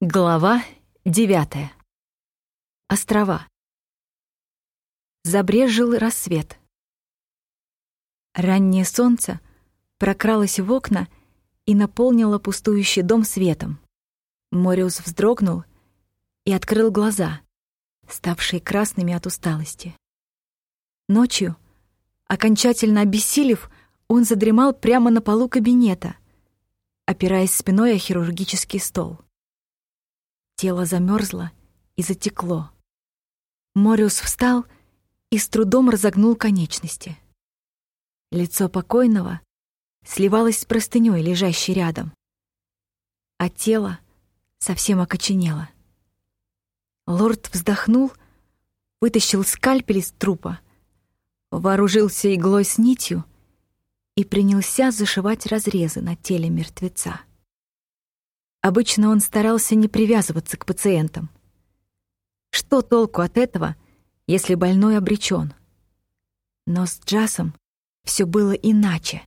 Глава девятая. Острова. Забрежил рассвет. Раннее солнце прокралось в окна и наполнило пустующий дом светом. Мориус вздрогнул и открыл глаза, ставшие красными от усталости. Ночью, окончательно обессилев, он задремал прямо на полу кабинета, опираясь спиной о хирургический стол. Тело замерзло и затекло. Мориус встал и с трудом разогнул конечности. Лицо покойного сливалось с простынёй, лежащей рядом, а тело совсем окоченело. Лорд вздохнул, вытащил скальпель из трупа, вооружился иглой с нитью и принялся зашивать разрезы на теле мертвеца. Обычно он старался не привязываться к пациентам. Что толку от этого, если больной обречен? Но с Джасом все было иначе.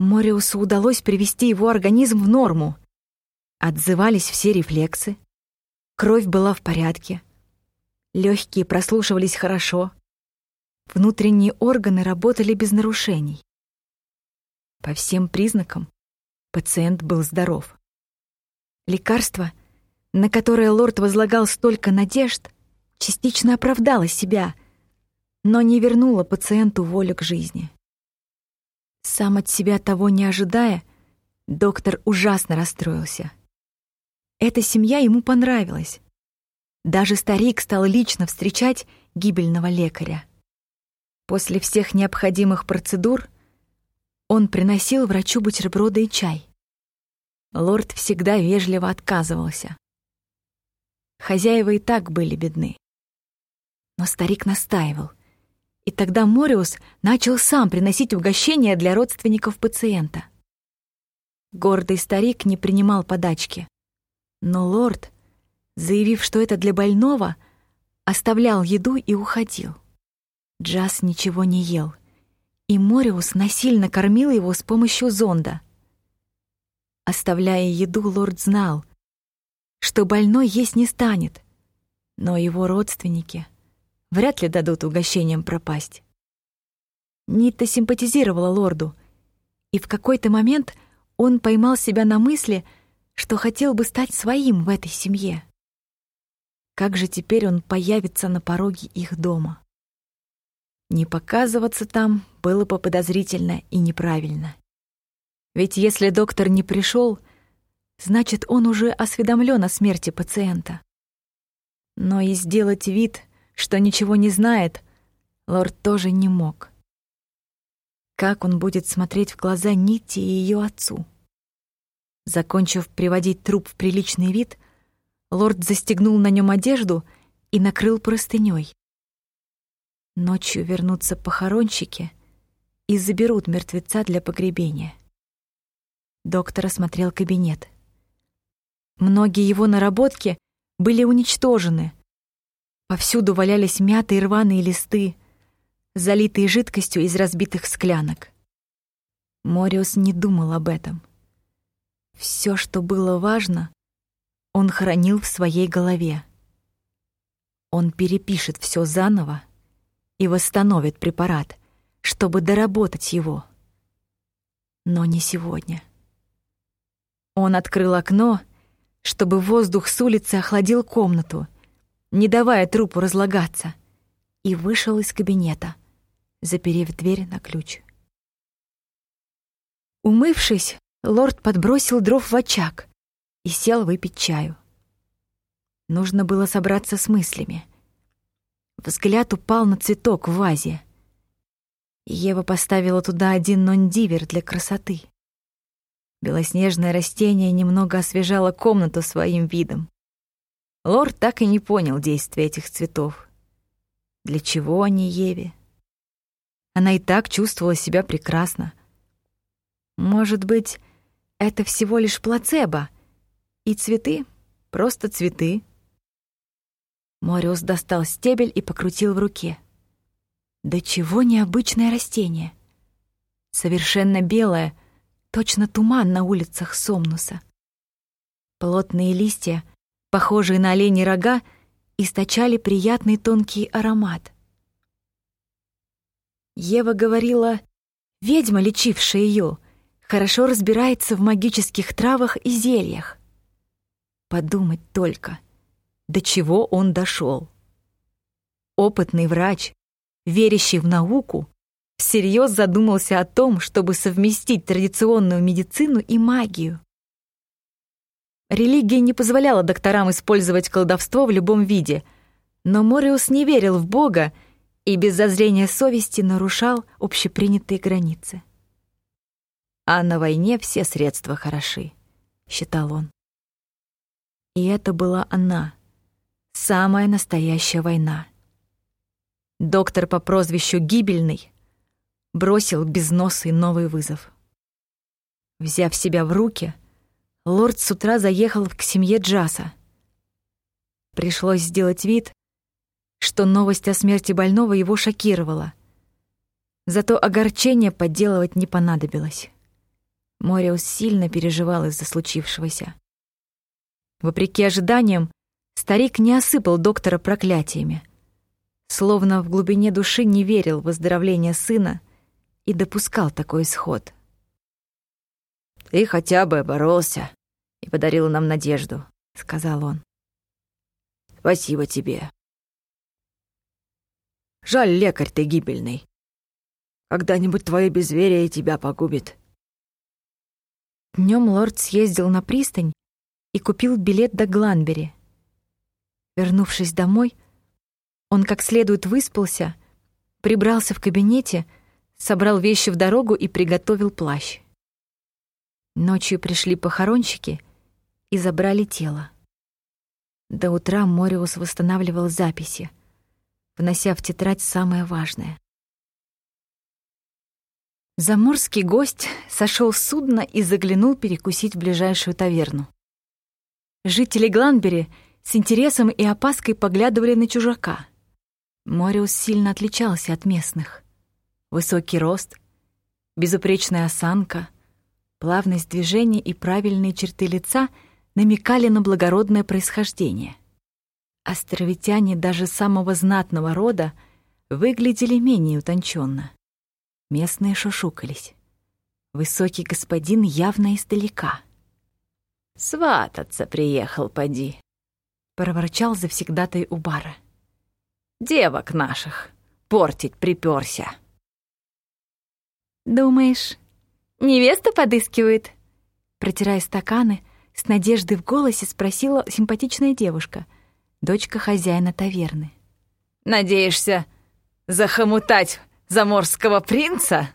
Мориусу удалось привести его организм в норму. Отзывались все рефлексы. Кровь была в порядке. Легкие прослушивались хорошо. Внутренние органы работали без нарушений. По всем признакам пациент был здоров. Лекарство, на которое лорд возлагал столько надежд, частично оправдало себя, но не вернуло пациенту волю к жизни. Сам от себя того не ожидая, доктор ужасно расстроился. Эта семья ему понравилась. Даже старик стал лично встречать гибельного лекаря. После всех необходимых процедур он приносил врачу бутерброды и чай. Лорд всегда вежливо отказывался. Хозяева и так были бедны. Но старик настаивал. И тогда Мориус начал сам приносить угощения для родственников пациента. Гордый старик не принимал подачки. Но лорд, заявив, что это для больного, оставлял еду и уходил. Джаз ничего не ел, и Мориус насильно кормил его с помощью зонда. Оставляя еду, лорд знал, что больной есть не станет, но его родственники вряд ли дадут угощением пропасть. Нитта симпатизировала лорду, и в какой-то момент он поймал себя на мысли, что хотел бы стать своим в этой семье. Как же теперь он появится на пороге их дома? Не показываться там было бы подозрительно и неправильно. Ведь если доктор не пришел, значит, он уже осведомлен о смерти пациента. Но и сделать вид, что ничего не знает, лорд тоже не мог. Как он будет смотреть в глаза Нити и ее отцу? Закончив приводить труп в приличный вид, лорд застегнул на нем одежду и накрыл простыней. Ночью вернутся похоронщики и заберут мертвеца для погребения. Доктор осмотрел кабинет. Многие его наработки были уничтожены. Повсюду валялись мятые рваные листы, залитые жидкостью из разбитых склянок. Мориус не думал об этом. Все, что было важно, он хранил в своей голове. Он перепишет все заново и восстановит препарат, чтобы доработать его. Но не сегодня. Он открыл окно, чтобы воздух с улицы охладил комнату, не давая трупу разлагаться, и вышел из кабинета, заперев дверь на ключ. Умывшись, лорд подбросил дров в очаг и сел выпить чаю. Нужно было собраться с мыслями. Взгляд упал на цветок в вазе. Ева поставила туда один нондивер для красоты. Белоснежное растение немного освежало комнату своим видом. Лорд так и не понял действия этих цветов. Для чего они Еве? Она и так чувствовала себя прекрасно. Может быть, это всего лишь плацебо, и цветы — просто цветы. Мориус достал стебель и покрутил в руке. Да чего необычное растение! Совершенно белое — Точно туман на улицах Сомнуса. Плотные листья, похожие на оленьи рога, источали приятный тонкий аромат. Ева говорила, ведьма, лечившая ее, хорошо разбирается в магических травах и зельях. Подумать только, до чего он дошел. Опытный врач, верящий в науку, всерьез задумался о том, чтобы совместить традиционную медицину и магию. Религия не позволяла докторам использовать колдовство в любом виде, но Мориус не верил в Бога и без зазрения совести нарушал общепринятые границы. «А на войне все средства хороши», — считал он. И это была она, самая настоящая война. Доктор по прозвищу Гибельный бросил безносый новый вызов. Взяв себя в руки, лорд с утра заехал к семье Джаса. Пришлось сделать вид, что новость о смерти больного его шокировала. Зато огорчение подделывать не понадобилось. Мориус сильно переживал из-за случившегося. Вопреки ожиданиям, старик не осыпал доктора проклятиями. Словно в глубине души не верил в выздоровление сына и допускал такой исход. «Ты хотя бы боролся и подарил нам надежду», — сказал он. «Спасибо тебе. Жаль, лекарь ты гибельный. Когда-нибудь твое безверие тебя погубит». Днем лорд съездил на пристань и купил билет до Гланбери. Вернувшись домой, он как следует выспался, прибрался в кабинете, собрал вещи в дорогу и приготовил плащ. Ночью пришли похоронщики и забрали тело. До утра Мориус восстанавливал записи, внося в тетрадь самое важное. Заморский гость сошел с судна и заглянул перекусить в ближайшую таверну. Жители Гланбери с интересом и опаской поглядывали на чужака. Мориус сильно отличался от местных. Высокий рост, безупречная осанка, плавность движения и правильные черты лица намекали на благородное происхождение. Островитяне даже самого знатного рода выглядели менее утонченно. Местные шушукались. Высокий господин явно издалека. «Свататься приехал, поди», — проворчал завсегдатай у бара. «Девок наших портить припёрся». «Думаешь, невеста подыскивает?» Протирая стаканы, с надеждой в голосе спросила симпатичная девушка, дочка хозяина таверны. «Надеешься захомутать заморского принца?»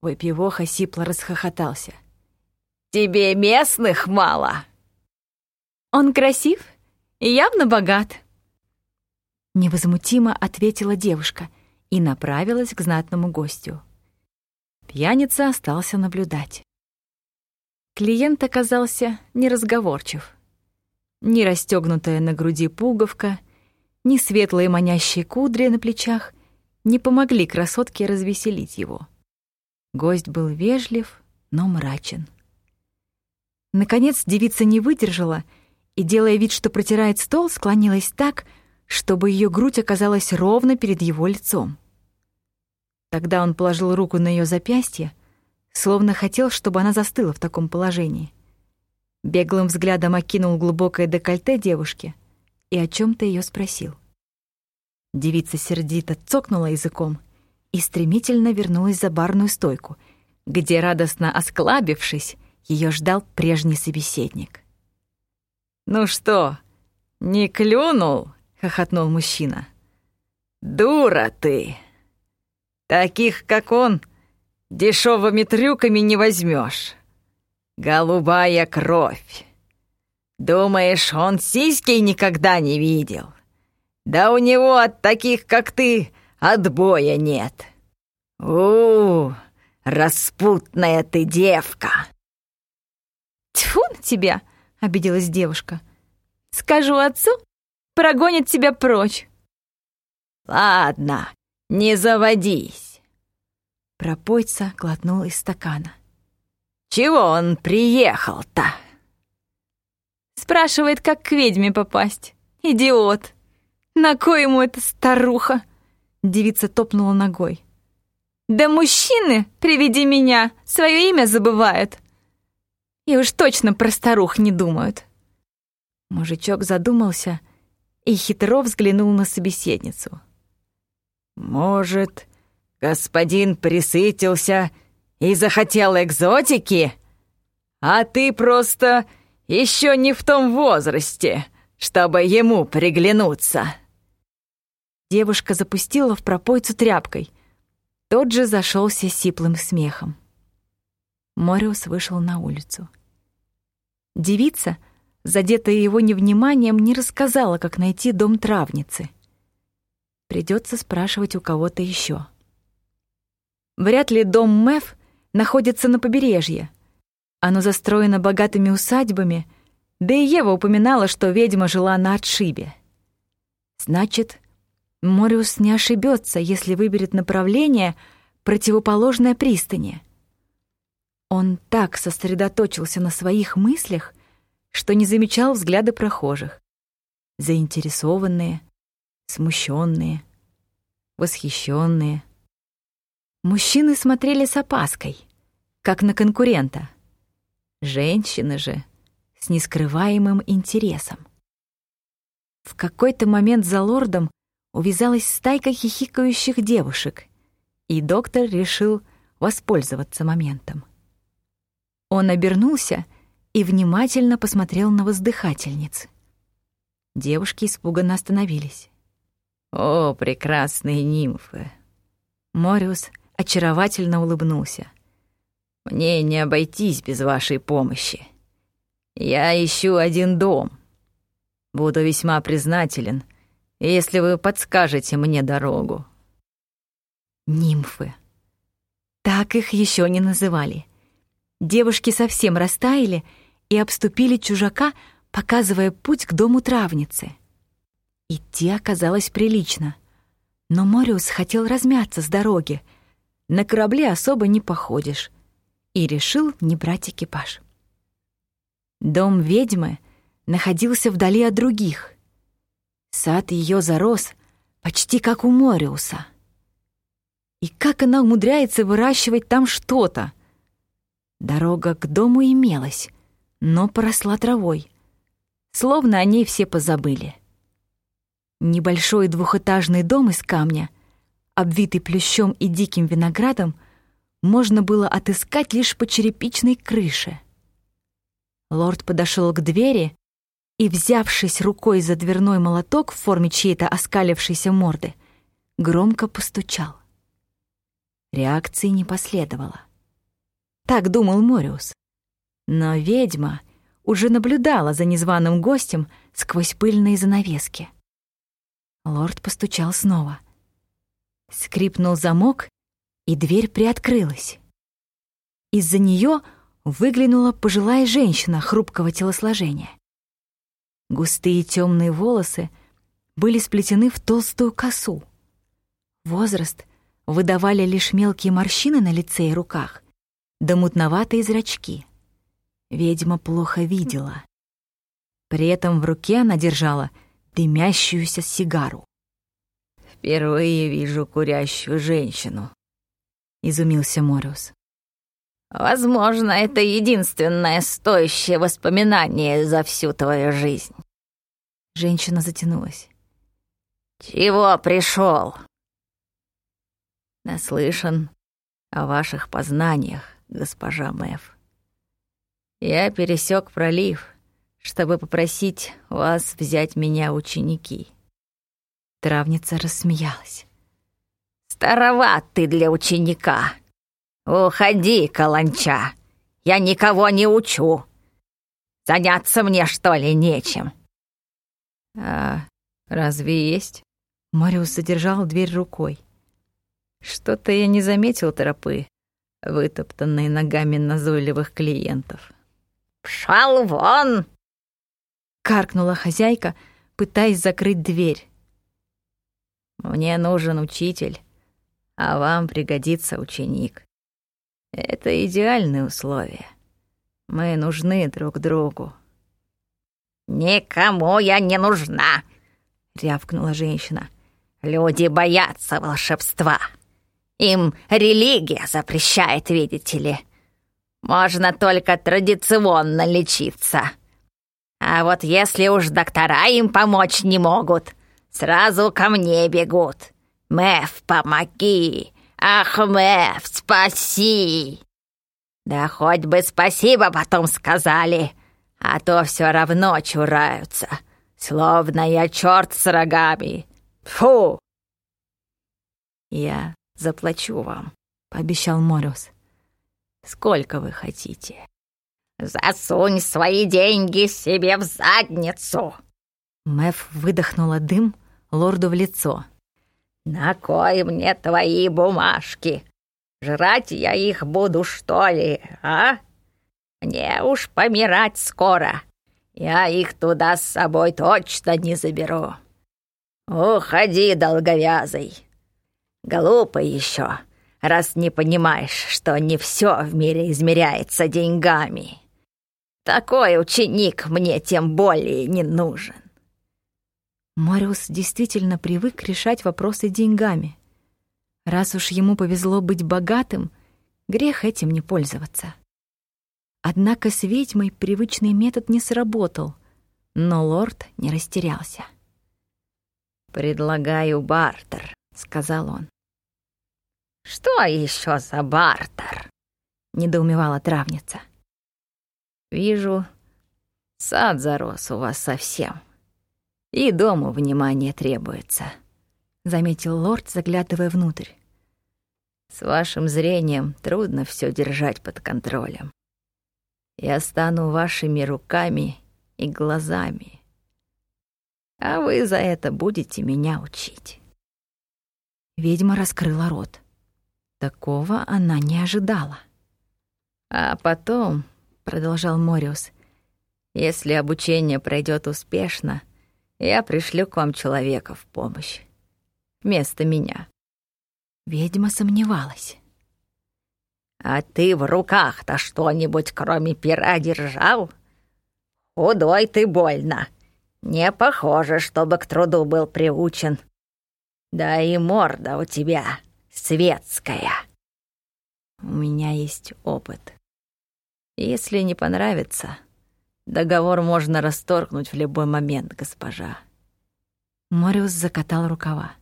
Выпивоха сипло расхохотался. «Тебе местных мало?» «Он красив и явно богат», — невозмутимо ответила девушка и направилась к знатному гостю. Пьяница остался наблюдать. Клиент оказался неразговорчив. Ни расстегнутая на груди пуговка, ни светлые манящие кудри на плечах не помогли красотке развеселить его. Гость был вежлив, но мрачен. Наконец девица не выдержала и, делая вид, что протирает стол, склонилась так, чтобы ее грудь оказалась ровно перед его лицом. Тогда он положил руку на ее запястье, словно хотел, чтобы она застыла в таком положении. Беглым взглядом окинул глубокое декольте девушки и о чем то ее спросил. Девица сердито цокнула языком и стремительно вернулась за барную стойку, где, радостно осклабившись, ее ждал прежний собеседник. «Ну что, не клюнул?» — хохотнул мужчина. «Дура ты!» Таких, как он, дешевыми трюками не возьмешь. Голубая кровь. Думаешь, он сиськи никогда не видел? Да у него от таких, как ты, отбоя нет. У, распутная ты девка. Тьфу на тебя, обиделась девушка. Скажу отцу, прогонит тебя прочь. Ладно, «Не заводись!» Пропойца глотнул из стакана. «Чего он приехал-то?» Спрашивает, как к ведьме попасть. Идиот. На кой ему эта старуха? Девица топнула ногой. Да мужчины, приведи меня, свое имя забывают. И уж точно про старух не думают. Мужичок задумался и хитро взглянул на собеседницу. «Может, господин присытился и захотел экзотики? А ты просто еще не в том возрасте, чтобы ему приглянуться». Девушка запустила в пропойцу тряпкой. Тот же зашелся сиплым смехом. Мориус вышел на улицу. Девица, задетая его невниманием, не рассказала, как найти дом травницы. Придется спрашивать у кого-то еще. Вряд ли дом Мэв находится на побережье. Оно застроено богатыми усадьбами, да и Ева упоминала, что ведьма жила на отшибе. Значит, Мориус не ошибется, если выберет направление, противоположное пристани. Он так сосредоточился на своих мыслях, что не замечал взгляды прохожих. Заинтересованные, смущенные, восхищенные. Мужчины смотрели с опаской, как на конкурента. Женщины же с нескрываемым интересом. В какой-то момент за лордом увязалась стайка хихикающих девушек, и доктор решил воспользоваться моментом. Он обернулся и внимательно посмотрел на воздыхательниц. Девушки испуганно остановились. «О, прекрасные нимфы!» Мориус очаровательно улыбнулся. «Мне не обойтись без вашей помощи. Я ищу один дом. Буду весьма признателен — если вы подскажете мне дорогу». Нимфы. Так их еще не называли. Девушки совсем растаяли и обступили чужака, показывая путь к дому травницы. Идти оказалось прилично, но Мориус хотел размяться с дороги. На корабле особо не походишь. И решил не брать экипаж. Дом ведьмы находился вдали от других — Сад ее зарос почти как у Мориуса. И как она умудряется выращивать там что-то? Дорога к дому имелась, но поросла травой. Словно о ней все позабыли. Небольшой двухэтажный дом из камня, обвитый плющом и диким виноградом, можно было отыскать лишь по черепичной крыше. Лорд подошел к двери и, взявшись рукой за дверной молоток в форме чьей-то оскалившейся морды, громко постучал. Реакции не последовало. Так думал Мориус. Но ведьма уже наблюдала за незваным гостем сквозь пыльные занавески. Лорд постучал снова. Скрипнул замок, и дверь приоткрылась. Из-за нее выглянула пожилая женщина хрупкого телосложения. Густые темные волосы были сплетены в толстую косу. Возраст выдавали лишь мелкие морщины на лице и руках, да мутноватые зрачки. Ведьма плохо видела. При этом в руке она держала дымящуюся сигару. «Впервые вижу курящую женщину», — изумился Мориус. Возможно, это единственное стоящее воспоминание за всю твою жизнь. Женщина затянулась. Чего пришел? Наслышан о ваших познаниях, госпожа Мэв. Я пересек пролив, чтобы попросить вас взять меня ученики. Травница рассмеялась. Староват ты для ученика. «Уходи, каланча! Я никого не учу! Заняться мне, что ли, нечем?» «А разве есть?» Мариус задержал дверь рукой. «Что-то я не заметил тропы, вытоптанной ногами назойливых клиентов». «Пшал вон!» — каркнула хозяйка, пытаясь закрыть дверь. «Мне нужен учитель, а вам пригодится ученик. Это идеальные условия. Мы нужны друг другу. «Никому я не нужна!» — рявкнула женщина. «Люди боятся волшебства. Им религия запрещает, видите ли. Можно только традиционно лечиться. А вот если уж доктора им помочь не могут, сразу ко мне бегут. Мэв, помоги! Ах, Мэв, спаси!» Да хоть бы спасибо потом сказали, а то все равно чураются, словно я черт с рогами. Фу!» «Я заплачу вам», — пообещал Мориус. «Сколько вы хотите?» «Засунь свои деньги себе в задницу!» Мэв выдохнула дым лорду в лицо. «На кой мне твои бумажки? Жрать я их буду, что ли, а? Мне уж помирать скоро. Я их туда с собой точно не заберу. Уходи, долговязый. Глупо еще, раз не понимаешь, что не все в мире измеряется деньгами. Такой ученик мне тем более не нужен. Мориус действительно привык решать вопросы деньгами. Раз уж ему повезло быть богатым, грех этим не пользоваться. Однако с ведьмой привычный метод не сработал, но лорд не растерялся. «Предлагаю бартер», — сказал он. «Что еще за бартер?» — недоумевала травница. «Вижу, сад зарос у вас совсем, и дому внимание требуется», — заметил лорд, заглядывая внутрь. С вашим зрением трудно все держать под контролем. Я стану вашими руками и глазами. А вы за это будете меня учить. Ведьма раскрыла рот. Такого она не ожидала. А потом, продолжал Мориус, если обучение пройдет успешно, я пришлю к вам человека в помощь. Вместо меня. Ведьма сомневалась. «А ты в руках-то что-нибудь кроме пера держал? Худой ты больно. Не похоже, чтобы к труду был приучен. Да и морда у тебя светская». «У меня есть опыт. Если не понравится, договор можно расторгнуть в любой момент, госпожа». Мориус закатал рукава.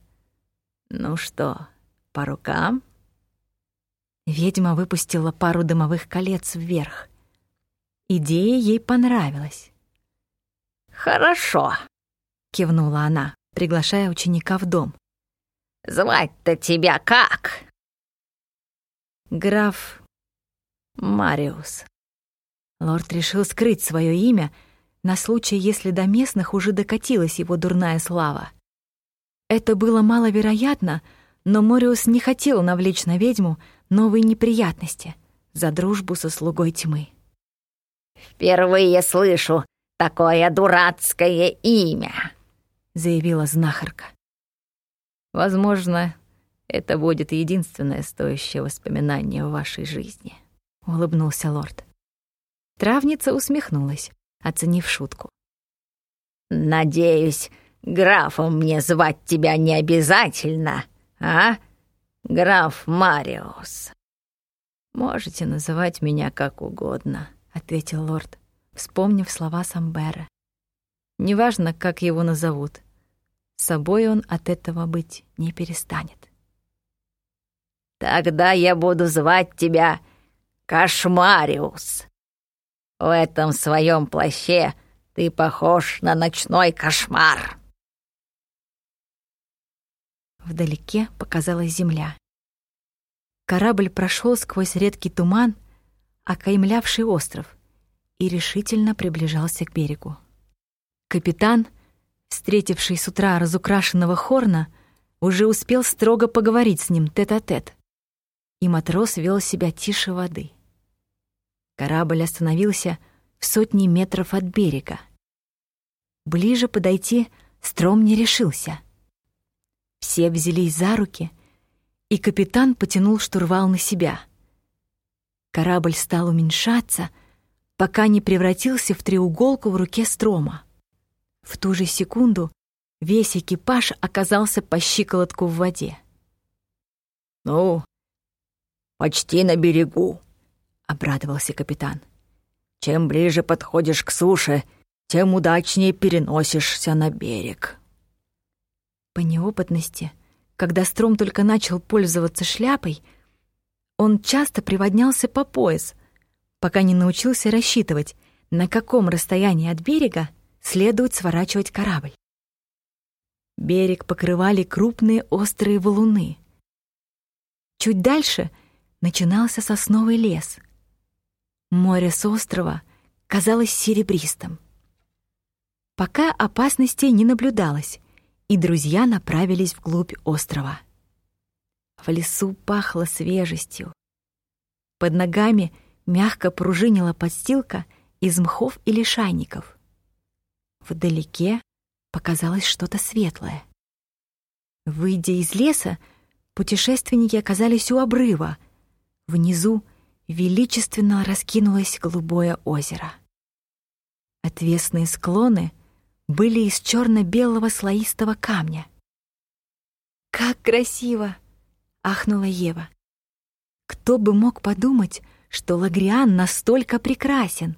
«Ну что, по рукам?» Ведьма выпустила пару дымовых колец вверх. Идея ей понравилась. «Хорошо», — кивнула она, приглашая ученика в дом. «Звать-то тебя как?» «Граф Мариус». Лорд решил скрыть свое имя на случай, если до местных уже докатилась его дурная слава. Это было маловероятно, но Мориус не хотел навлечь на ведьму новые неприятности за дружбу со слугой тьмы. «Впервые слышу такое дурацкое имя», — заявила знахарка. «Возможно, это будет единственное стоящее воспоминание в вашей жизни», — улыбнулся лорд. Травница усмехнулась, оценив шутку. «Надеюсь, графом мне звать тебя не обязательно», а, граф Мариус?» «Можете называть меня как угодно», — ответил лорд, вспомнив слова Самбера. «Неважно, как его назовут, собой он от этого быть не перестанет». «Тогда я буду звать тебя Кошмариус. В этом своем плаще ты похож на ночной кошмар». Вдалеке показалась земля. Корабль прошел сквозь редкий туман, окаймлявший остров, и решительно приближался к берегу. Капитан, встретивший с утра разукрашенного Хорна, уже успел строго поговорить с ним тет-а-тет, -тет, и матрос вел себя тише воды. Корабль остановился в сотни метров от берега. Ближе подойти Стром не решился — все взялись за руки, и капитан потянул штурвал на себя. Корабль стал уменьшаться, пока не превратился в треуголку в руке Строма. В ту же секунду весь экипаж оказался по щиколотку в воде. «Ну, почти на берегу», — обрадовался капитан. «Чем ближе подходишь к суше, тем удачнее переносишься на берег». По неопытности, когда Стром только начал пользоваться шляпой, он часто приводнялся по пояс, пока не научился рассчитывать, на каком расстоянии от берега следует сворачивать корабль. Берег покрывали крупные острые валуны. Чуть дальше начинался сосновый лес. Море с острова казалось серебристым. Пока опасностей не наблюдалось, и друзья направились вглубь острова. В лесу пахло свежестью. Под ногами мягко пружинила подстилка из мхов и лишайников. Вдалеке показалось что-то светлое. Выйдя из леса, путешественники оказались у обрыва. Внизу величественно раскинулось голубое озеро. Отвесные склоны были из черно белого слоистого камня. «Как красиво!» — ахнула Ева. «Кто бы мог подумать, что Лагриан настолько прекрасен?»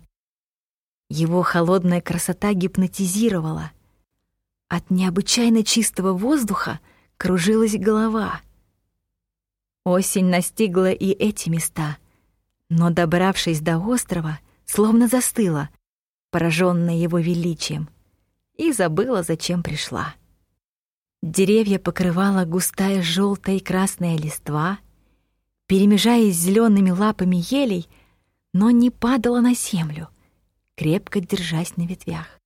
Его холодная красота гипнотизировала. От необычайно чистого воздуха кружилась голова. Осень настигла и эти места, но, добравшись до острова, словно застыла, пораженная его величием, и забыла, зачем пришла. Деревья покрывала густая желтая и красная листва, перемежаясь с зелеными лапами елей, но не падала на землю — крепко держась на ветвях.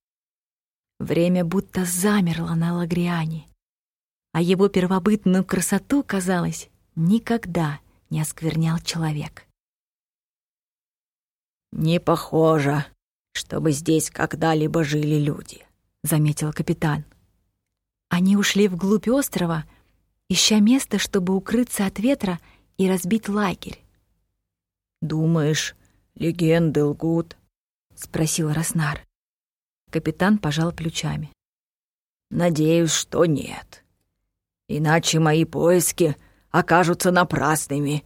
Время будто замерло на Лагриане, а его первобытную красоту, казалось, никогда не осквернял человек. «Не похоже, чтобы здесь когда-либо жили люди», — заметил капитан. Они ушли вглубь острова, ища место, чтобы укрыться от ветра и разбить лагерь. «Думаешь, легенды лгут?» — спросил Роснар. Капитан пожал плечами. «Надеюсь, что нет. Иначе мои поиски окажутся напрасными,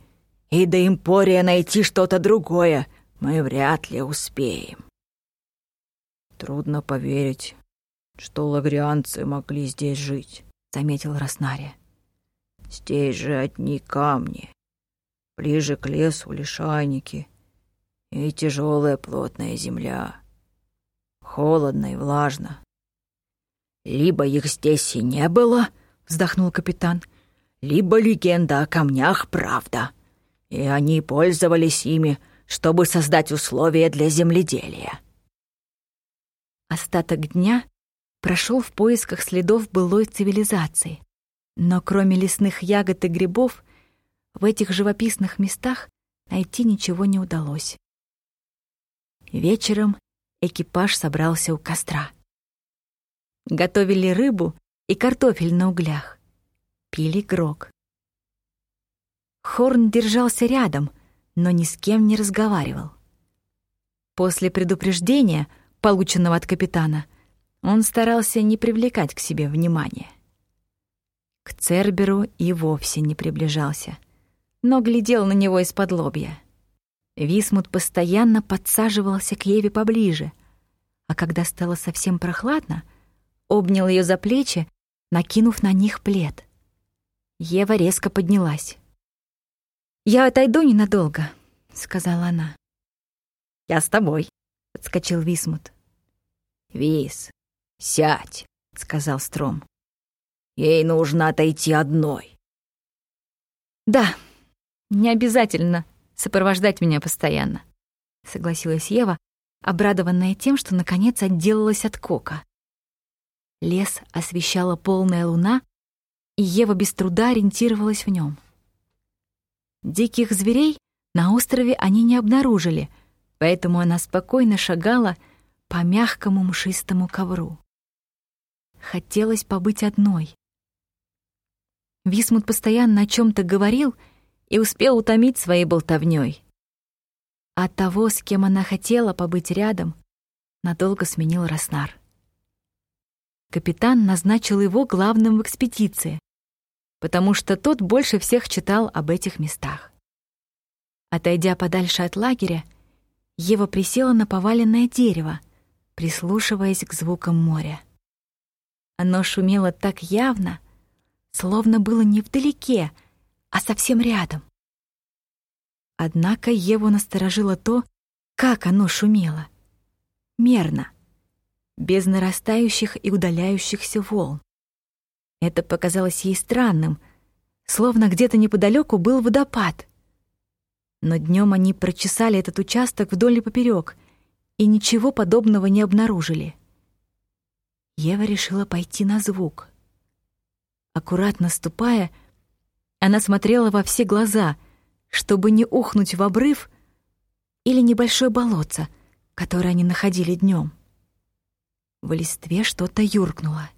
и до Импория найти что-то другое мы вряд ли успеем». «Трудно поверить, что лагрианцы могли здесь жить», — заметил Роснария. «Здесь же одни камни. Ближе к лесу лишайники» и тяжелая плотная земля. Холодно и влажно. «Либо их здесь и не было», — вздохнул капитан, «либо легенда о камнях — правда, и они пользовались ими, чтобы создать условия для земледелия». Остаток дня прошел в поисках следов былой цивилизации. Но кроме лесных ягод и грибов, в этих живописных местах найти ничего не удалось. Вечером экипаж собрался у костра. Готовили рыбу и картофель на углях. Пили грог. Хорн держался рядом, но ни с кем не разговаривал. После предупреждения, полученного от капитана, он старался не привлекать к себе внимания. К Церберу и вовсе не приближался, но глядел на него из-под лобья — Висмут постоянно подсаживался к Еве поближе, а когда стало совсем прохладно, обнял ее за плечи, накинув на них плед. Ева резко поднялась. «Я отойду ненадолго», — сказала она. «Я с тобой», — подскочил Висмут. «Вис, сядь», — сказал Стром. «Ей нужно отойти одной». «Да, не обязательно», сопровождать меня постоянно», — согласилась Ева, обрадованная тем, что наконец отделалась от кока. Лес освещала полная луна, и Ева без труда ориентировалась в нем. Диких зверей на острове они не обнаружили, поэтому она спокойно шагала по мягкому мшистому ковру. Хотелось побыть одной. Висмут постоянно о чем то говорил — и успел утомить своей болтовнёй. А того, с кем она хотела побыть рядом, надолго сменил Роснар. капитан назначил его главным в экспедиции, потому что тот больше всех читал об этих местах. Отойдя подальше от лагеря, Ева присела на поваленное дерево, прислушиваясь к звукам моря. Оно шумело так явно, словно было не вдалеке, а совсем рядом. Однако Еву насторожило то, как оно шумело. Мерно, без нарастающих и удаляющихся волн. Это показалось ей странным, словно где-то неподалеку был водопад. Но днем они прочесали этот участок вдоль и поперек и ничего подобного не обнаружили. Ева решила пойти на звук. Аккуратно ступая, она смотрела во все глаза, чтобы не ухнуть в обрыв или небольшое болотце, которое они находили днем. В листве что-то юркнуло.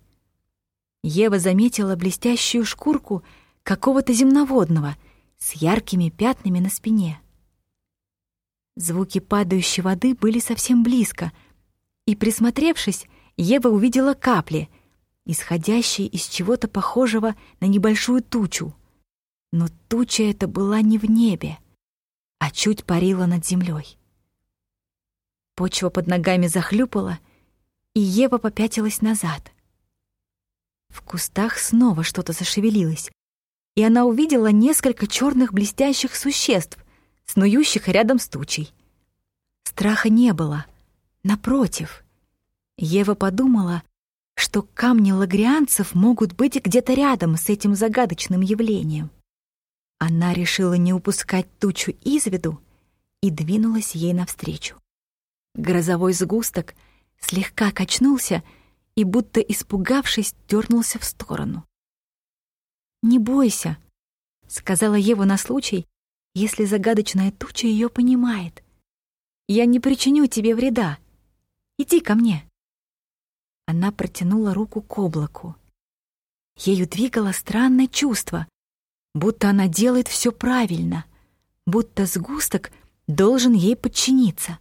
Ева заметила блестящую шкурку какого-то земноводного с яркими пятнами на спине. Звуки падающей воды были совсем близко, и, присмотревшись, Ева увидела капли, исходящие из чего-то похожего на небольшую тучу. Но туча эта была не в небе, а чуть парила над землей. Почва под ногами захлюпала, и Ева попятилась назад — в кустах снова что-то зашевелилось, и она увидела несколько черных блестящих существ, снующих рядом с тучей. Страха не было. Напротив, Ева подумала, что камни лагрианцев могут быть где-то рядом с этим загадочным явлением. Она решила не упускать тучу из виду и двинулась ей навстречу. Грозовой сгусток слегка качнулся — и, будто испугавшись, дернулся в сторону. «Не бойся», — сказала Ева на случай, если загадочная туча ее понимает. «Я не причиню тебе вреда. Иди ко мне». Она протянула руку к облаку. Ею двигало странное чувство, будто она делает все правильно, будто сгусток должен ей подчиниться.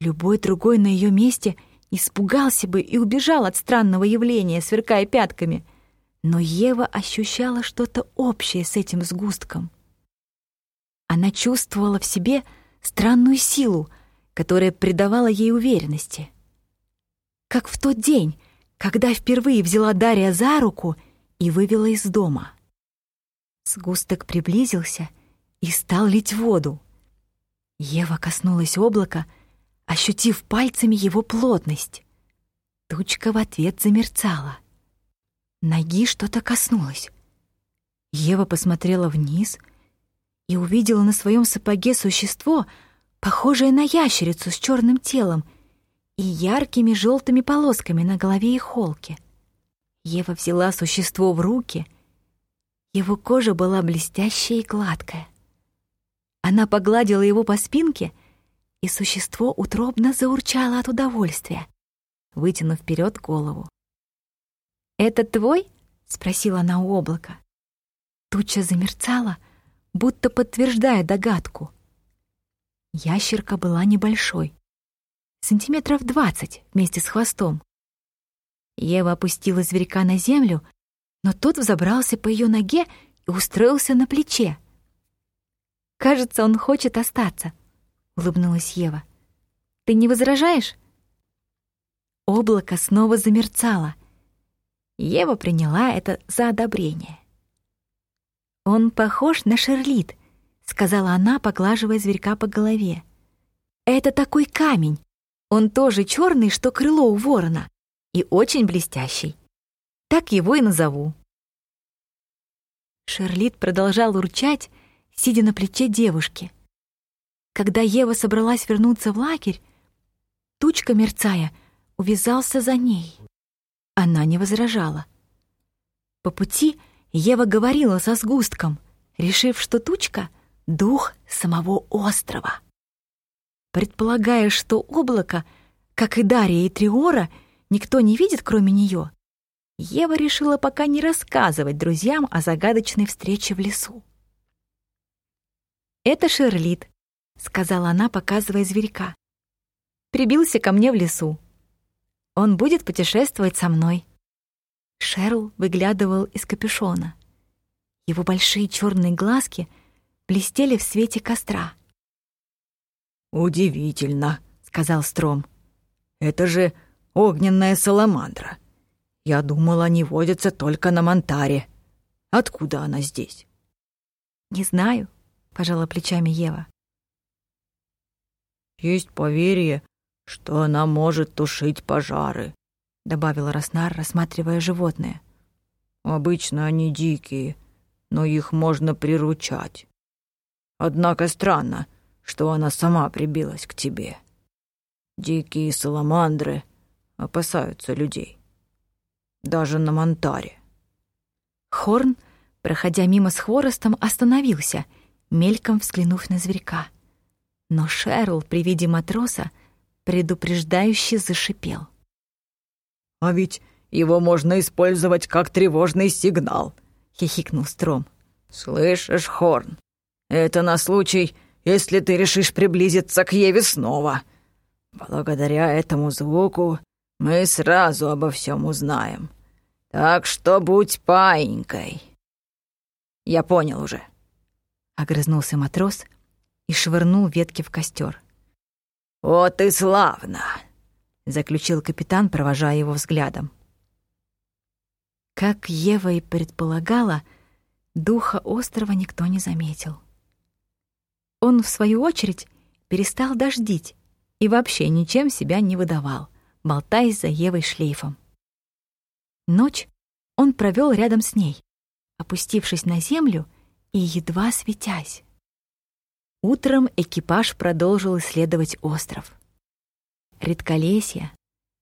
Любой другой на ее месте — испугался бы и убежал от странного явления, сверкая пятками. Но Ева ощущала что-то общее с этим сгустком. Она чувствовала в себе странную силу, которая придавала ей уверенности. Как в тот день, когда впервые взяла Дарья за руку и вывела из дома. Сгусток приблизился и стал лить воду. Ева коснулась облака — ощутив пальцами его плотность. Тучка в ответ замерцала. Ноги что-то коснулось. Ева посмотрела вниз и увидела на своем сапоге существо, похожее на ящерицу с черным телом и яркими желтыми полосками на голове и холке. Ева взяла существо в руки. Его кожа была блестящая и гладкая. Она погладила его по спинке — и существо утробно заурчало от удовольствия, вытянув вперед голову. «Это твой?» — спросила она у облака. Туча замерцала, будто подтверждая догадку. Ящерка была небольшой, сантиметров двадцать вместе с хвостом. Ева опустила зверька на землю, но тот взобрался по ее ноге и устроился на плече. Кажется, он хочет остаться —— улыбнулась Ева. «Ты не возражаешь?» Облако снова замерцало. Ева приняла это за одобрение. «Он похож на шерлит», — сказала она, поглаживая зверька по голове. «Это такой камень. Он тоже черный, что крыло у ворона, и очень блестящий. Так его и назову». Шерлит продолжал урчать, сидя на плече девушки. Когда Ева собралась вернуться в лагерь, тучка, мерцая, увязался за ней. Она не возражала. По пути Ева говорила со сгустком, решив, что тучка — дух самого острова. Предполагая, что облако, как и Дарья и Триора, никто не видит, кроме нее, Ева решила пока не рассказывать друзьям о загадочной встрече в лесу. Это Шерлит, — сказала она, показывая зверька. «Прибился ко мне в лесу». Он будет путешествовать со мной. Шерл выглядывал из капюшона. Его большие черные глазки блестели в свете костра. «Удивительно», — сказал Стром. «Это же огненная саламандра. Я думал, они водятся только на Монтаре. Откуда она здесь?» «Не знаю», — пожала плечами Ева. «Есть поверье, что она может тушить пожары», — добавил Роснар, рассматривая животное. «Обычно они дикие, но их можно приручать. Однако странно, что она сама прибилась к тебе. Дикие саламандры опасаются людей. Даже на Монтаре». Хорн, проходя мимо с хворостом, остановился, мельком взглянув на зверька. Но Шерл при виде матроса предупреждающе зашипел. «А ведь его можно использовать как тревожный сигнал», — хихикнул Стром. «Слышишь, Хорн, это на случай, если ты решишь приблизиться к Еве снова. Благодаря этому звуку мы сразу обо всем узнаем. Так что будь паинькой». «Я понял уже», — огрызнулся матрос и швырнул ветки в костер. «Вот и славно!» — заключил капитан, провожая его взглядом. Как Ева и предполагала, духа острова никто не заметил. Он, в свою очередь, перестал дождить и вообще ничем себя не выдавал, болтаясь за Евой шлейфом. Ночь он провел рядом с ней, опустившись на землю и едва светясь. Утром экипаж продолжил исследовать остров. Редколесья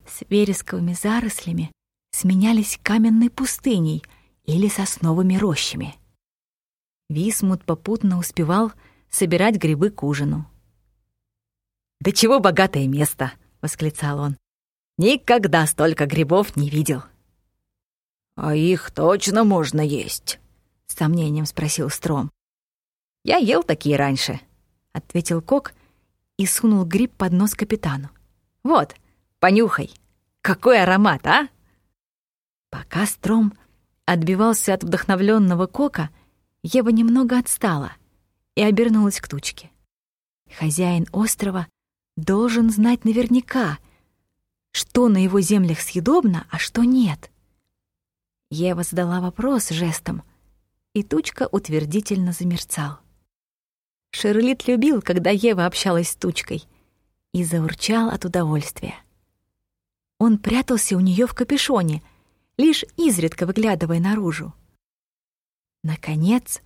с вересковыми зарослями сменялись каменной пустыней или сосновыми рощами. Висмут попутно успевал собирать грибы к ужину. «Да чего богатое место!» — восклицал он. «Никогда столько грибов не видел». «А их точно можно есть?» — с сомнением спросил Стром. «Я ел такие раньше», ответил Кок и сунул гриб под нос капитану. Вот, понюхай. Какой аромат, а? Пока Стром отбивался от вдохновленного Кока, Ева немного отстала и обернулась к тучке. Хозяин острова должен знать наверняка, что на его землях съедобно, а что нет. Ева задала вопрос жестом, и тучка утвердительно замерцал. Шерлит любил, когда Ева общалась с тучкой, и заурчал от удовольствия. Он прятался у нее в капюшоне, лишь изредка выглядывая наружу. Наконец,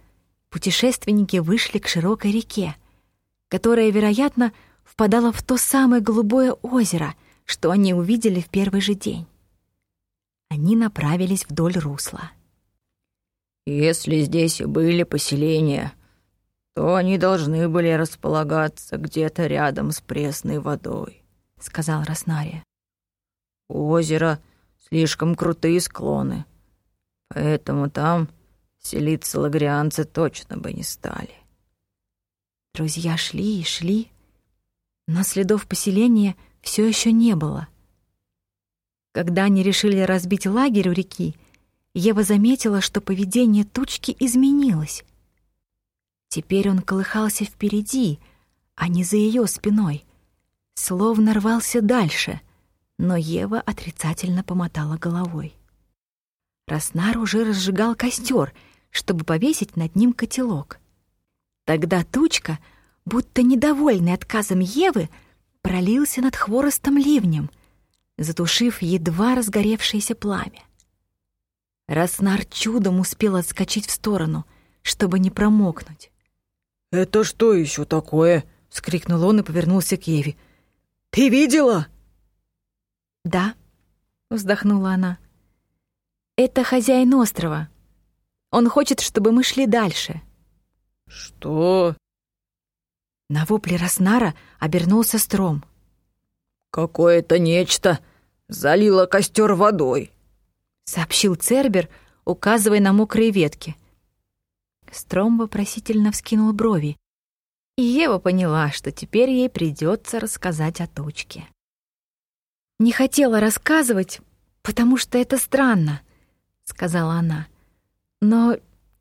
путешественники вышли к широкой реке, которая, вероятно, впадала в то самое голубое озеро, что они увидели в первый же день. Они направились вдоль русла. «Если здесь и были поселения, то они должны были располагаться где-то рядом с пресной водой», — сказал Роснария. «У озера слишком крутые склоны, поэтому там селиться лагрианцы точно бы не стали». Друзья шли и шли, но следов поселения все еще не было. Когда они решили разбить лагерь у реки, Ева заметила, что поведение тучки изменилось. Теперь он колыхался впереди, а не за ее спиной, словно рвался дальше, но Ева отрицательно помотала головой. Роснар уже разжигал костер, чтобы повесить над ним котелок. Тогда тучка, будто недовольный отказом Евы, пролился над хворостом ливнем, затушив едва разгоревшееся пламя. Роснар чудом успел отскочить в сторону, чтобы не промокнуть. «Это что еще такое?» — вскрикнул он и повернулся к Еве. «Ты видела?» «Да», — вздохнула она. «Это хозяин острова. Он хочет, чтобы мы шли дальше». «Что?» На вопле Роснара обернулся Стром. «Какое-то нечто залило костер водой», — сообщил Цербер, указывая на мокрые ветки — Стром вопросительно вскинул брови, и Ева поняла, что теперь ей придется рассказать о тучке. не хотела рассказывать, потому что это странно», — сказала она. «Но,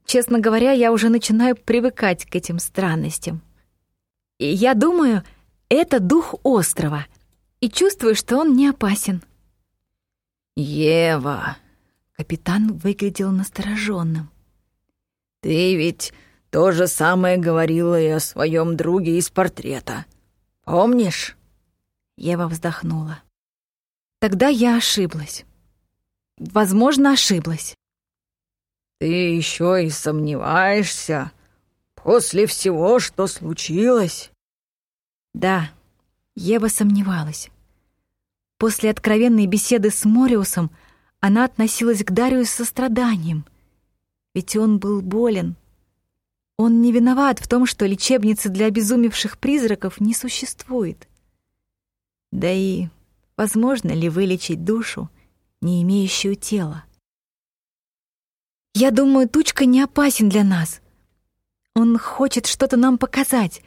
честно говоря, я уже начинаю привыкать к этим странностям. И я думаю, это дух острова, и чувствую, что он не опасен». «Ева!» — капитан выглядел настороженным. «Ты ведь то же самое говорила и о своем друге из портрета. Помнишь?» Ева вздохнула. «Тогда я ошиблась. Возможно, ошиблась». «Ты еще и сомневаешься после всего, что случилось?» Да, Ева сомневалась. После откровенной беседы с Мориусом она относилась к Дарию с состраданием. Ведь он был болен. Он не виноват в том, что лечебницы для обезумевших призраков не существует. Да и возможно ли вылечить душу, не имеющую тела? Я думаю, тучка не опасен для нас. Он хочет что-то нам показать.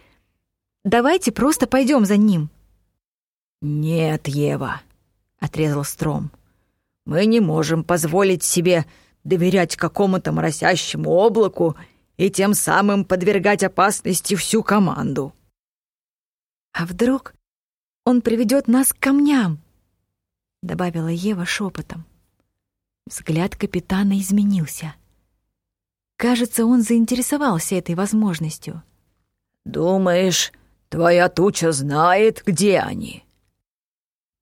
Давайте просто пойдем за ним. «Нет, Ева», — отрезал Стром. «Мы не можем позволить себе доверять какому-то моросящему облаку и тем самым подвергать опасности всю команду». «А вдруг он приведет нас к камням?» — добавила Ева шепотом. Взгляд капитана изменился. Кажется, он заинтересовался этой возможностью. «Думаешь, твоя туча знает, где они?»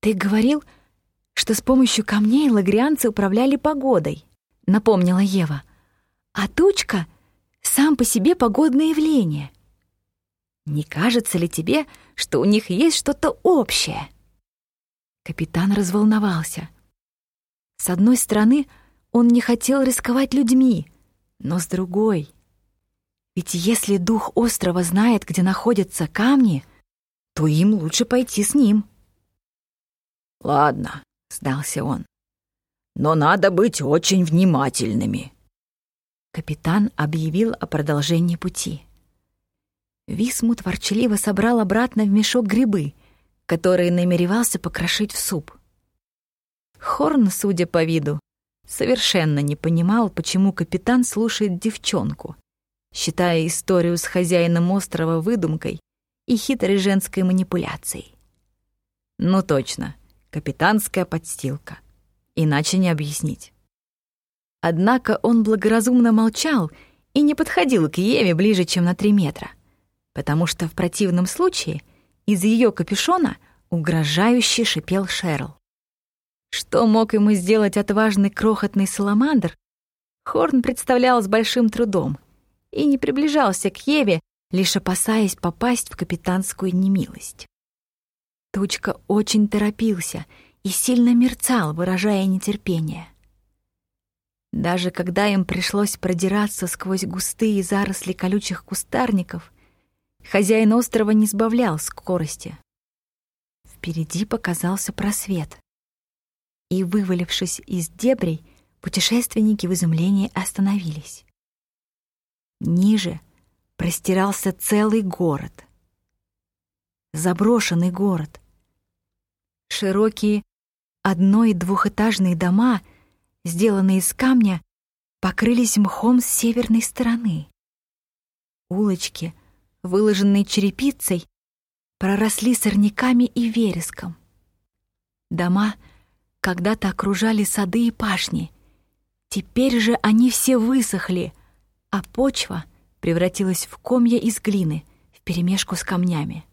«Ты говорил, что с помощью камней лагрианцы управляли погодой», — напомнила Ева. «А тучка — сам по себе погодное явление. Не кажется ли тебе, что у них есть что-то общее?» Капитан разволновался. С одной стороны, он не хотел рисковать людьми, но с другой... Ведь если дух острова знает, где находятся камни, то им лучше пойти с ним. «Ладно», — сдался он. «Но надо быть очень внимательными». Капитан объявил о продолжении пути. Висмут ворчаливо собрал обратно в мешок грибы, которые намеревался покрошить в суп. Хорн, судя по виду, совершенно не понимал, почему капитан слушает девчонку, считая историю с хозяином острова выдумкой и хитрой женской манипуляцией. Ну точно, капитанская подстилка. Иначе не объяснить. Однако он благоразумно молчал и не подходил к Еве ближе, чем на три метра, потому что в противном случае из ее капюшона угрожающе шипел Шерл. Что мог ему сделать отважный крохотный саламандр, Хорн представлял с большим трудом и не приближался к Еве, лишь опасаясь попасть в капитанскую немилость. Тучка очень торопился и сильно мерцал, выражая нетерпение. Даже когда им пришлось продираться сквозь густые заросли колючих кустарников, хозяин острова не сбавлял скорости. Впереди показался просвет. И, вывалившись из дебрей, путешественники в изумлении остановились. Ниже простирался целый город заброшенный город. Широкие одно- и двухэтажные дома, сделанные из камня, покрылись мхом с северной стороны. Улочки, выложенные черепицей, проросли сорняками и вереском. Дома когда-то окружали сады и пашни. Теперь же они все высохли, а почва превратилась в комья из глины вперемешку с камнями.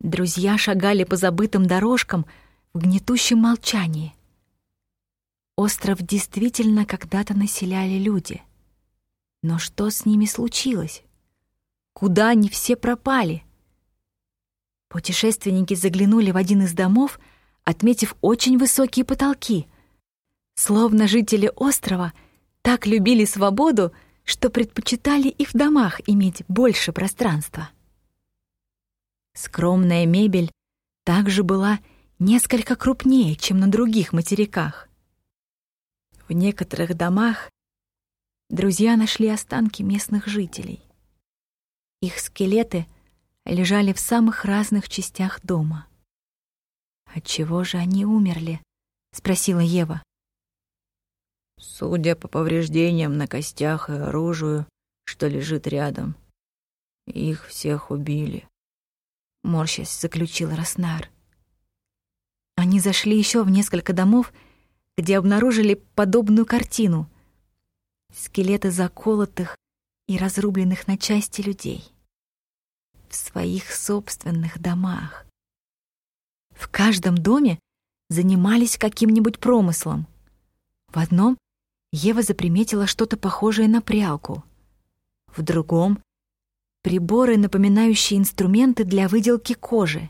Друзья шагали по забытым дорожкам в гнетущем молчании. Остров действительно когда-то населяли люди. Но что с ними случилось? Куда они все пропали? Путешественники заглянули в один из домов, отметив очень высокие потолки. Словно жители острова так любили свободу, что предпочитали и в домах иметь больше пространства. Скромная мебель также была несколько крупнее, чем на других материках. В некоторых домах друзья нашли останки местных жителей. Их скелеты лежали в самых разных частях дома. От чего же они умерли? спросила Ева. Судя по повреждениям на костях и оружию, что лежит рядом, их всех убили. Морщась заключил Роснар. Они зашли еще в несколько домов, где обнаружили подобную картину. Скелеты заколотых и разрубленных на части людей. В своих собственных домах. В каждом доме занимались каким-нибудь промыслом. В одном Ева заприметила что-то похожее на прялку. В другом — приборы, напоминающие инструменты для выделки кожи.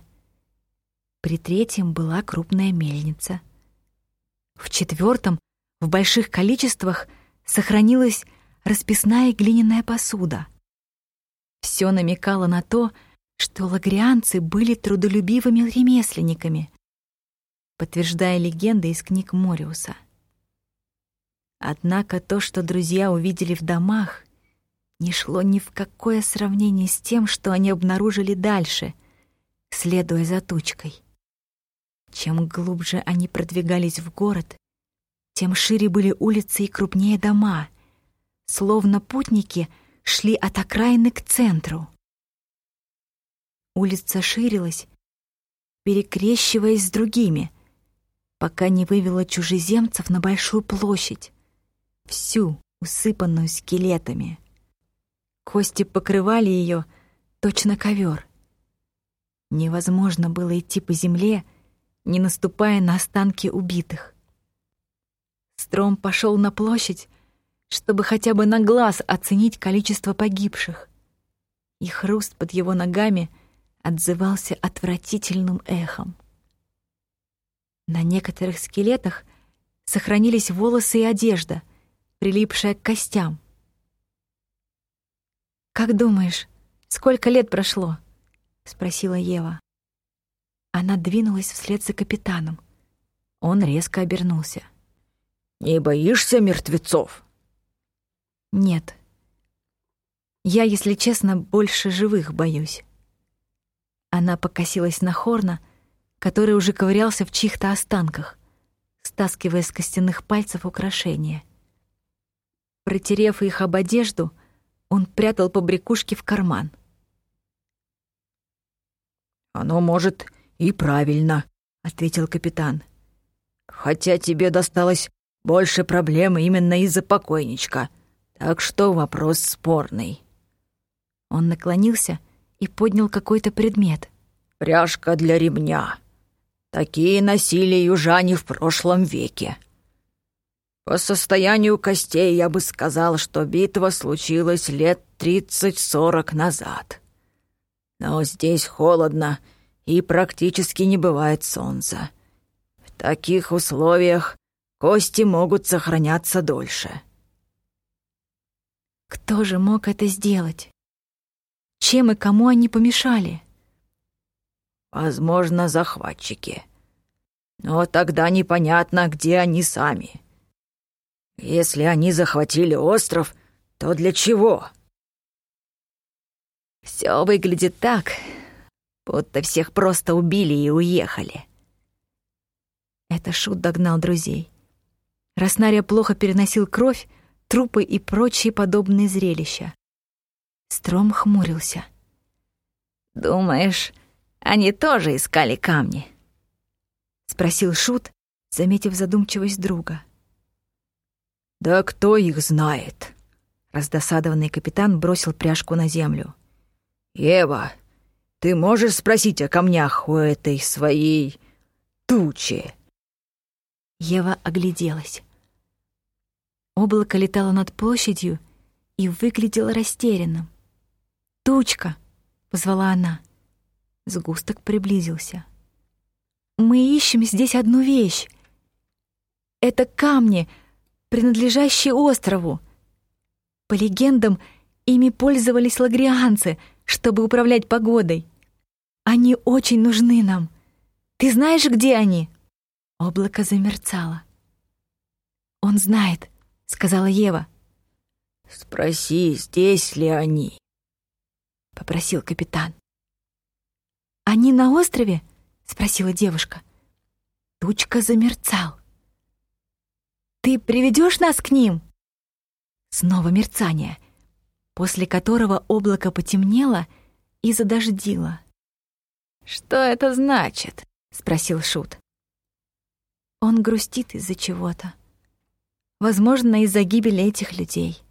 При третьем была крупная мельница. В четвертом в больших количествах сохранилась расписная глиняная посуда. Все намекало на то, что лагрианцы были трудолюбивыми ремесленниками, подтверждая легенды из книг Мориуса. Однако то, что друзья увидели в домах, не шло ни в какое сравнение с тем, что они обнаружили дальше, следуя за тучкой. Чем глубже они продвигались в город, тем шире были улицы и крупнее дома, словно путники шли от окраины к центру. Улица ширилась, перекрещиваясь с другими, пока не вывела чужеземцев на большую площадь, всю усыпанную скелетами. Кости покрывали ее точно ковер. Невозможно было идти по земле, не наступая на останки убитых. Стром пошел на площадь, чтобы хотя бы на глаз оценить количество погибших. И хруст под его ногами отзывался отвратительным эхом. На некоторых скелетах сохранились волосы и одежда, прилипшая к костям. «Как думаешь, сколько лет прошло?» — спросила Ева. Она двинулась вслед за капитаном. Он резко обернулся. «Не боишься мертвецов?» «Нет. Я, если честно, больше живых боюсь». Она покосилась на Хорна, который уже ковырялся в чьих-то останках, стаскивая с костяных пальцев украшения. Протерев их об одежду, он прятал побрякушки в карман. «Оно может «И правильно», — ответил капитан. «Хотя тебе досталось больше проблем именно из-за покойничка, так что вопрос спорный». Он наклонился и поднял какой-то предмет. «Пряжка для ремня. Такие носили южане в прошлом веке. По состоянию костей я бы сказал, что битва случилась лет тридцать-сорок назад. Но здесь холодно, — и практически не бывает солнца. В таких условиях кости могут сохраняться дольше. Кто же мог это сделать? Чем и кому они помешали? Возможно, захватчики. Но тогда непонятно, где они сами. Если они захватили остров, то для чего? Все выглядит так, будто всех просто убили и уехали. Это Шут догнал друзей. Роснария плохо переносил кровь, трупы и прочие подобные зрелища. Стром хмурился. «Думаешь, они тоже искали камни?» — спросил Шут, заметив задумчивость друга. «Да кто их знает?» Раздосадованный капитан бросил пряжку на землю. «Ева, ты можешь спросить о камнях у этой своей тучи?» Ева огляделась. Облако летало над площадью и выглядело растерянным. «Тучка!» — позвала она. Сгусток приблизился. «Мы ищем здесь одну вещь. Это камни, принадлежащие острову. По легендам, ими пользовались лагрианцы — чтобы управлять погодой. Они очень нужны нам. Ты знаешь, где они?» Облако замерцало. «Он знает», — сказала Ева. «Спроси, здесь ли они?» — попросил капитан. «Они на острове?» — спросила девушка. тучка замерцал. «Ты приведешь нас к ним?» Снова мерцание, после которого облако потемнело и задождило. «Что это значит?» — спросил Шут. Он грустит из-за чего-то. Возможно, из-за гибели этих людей.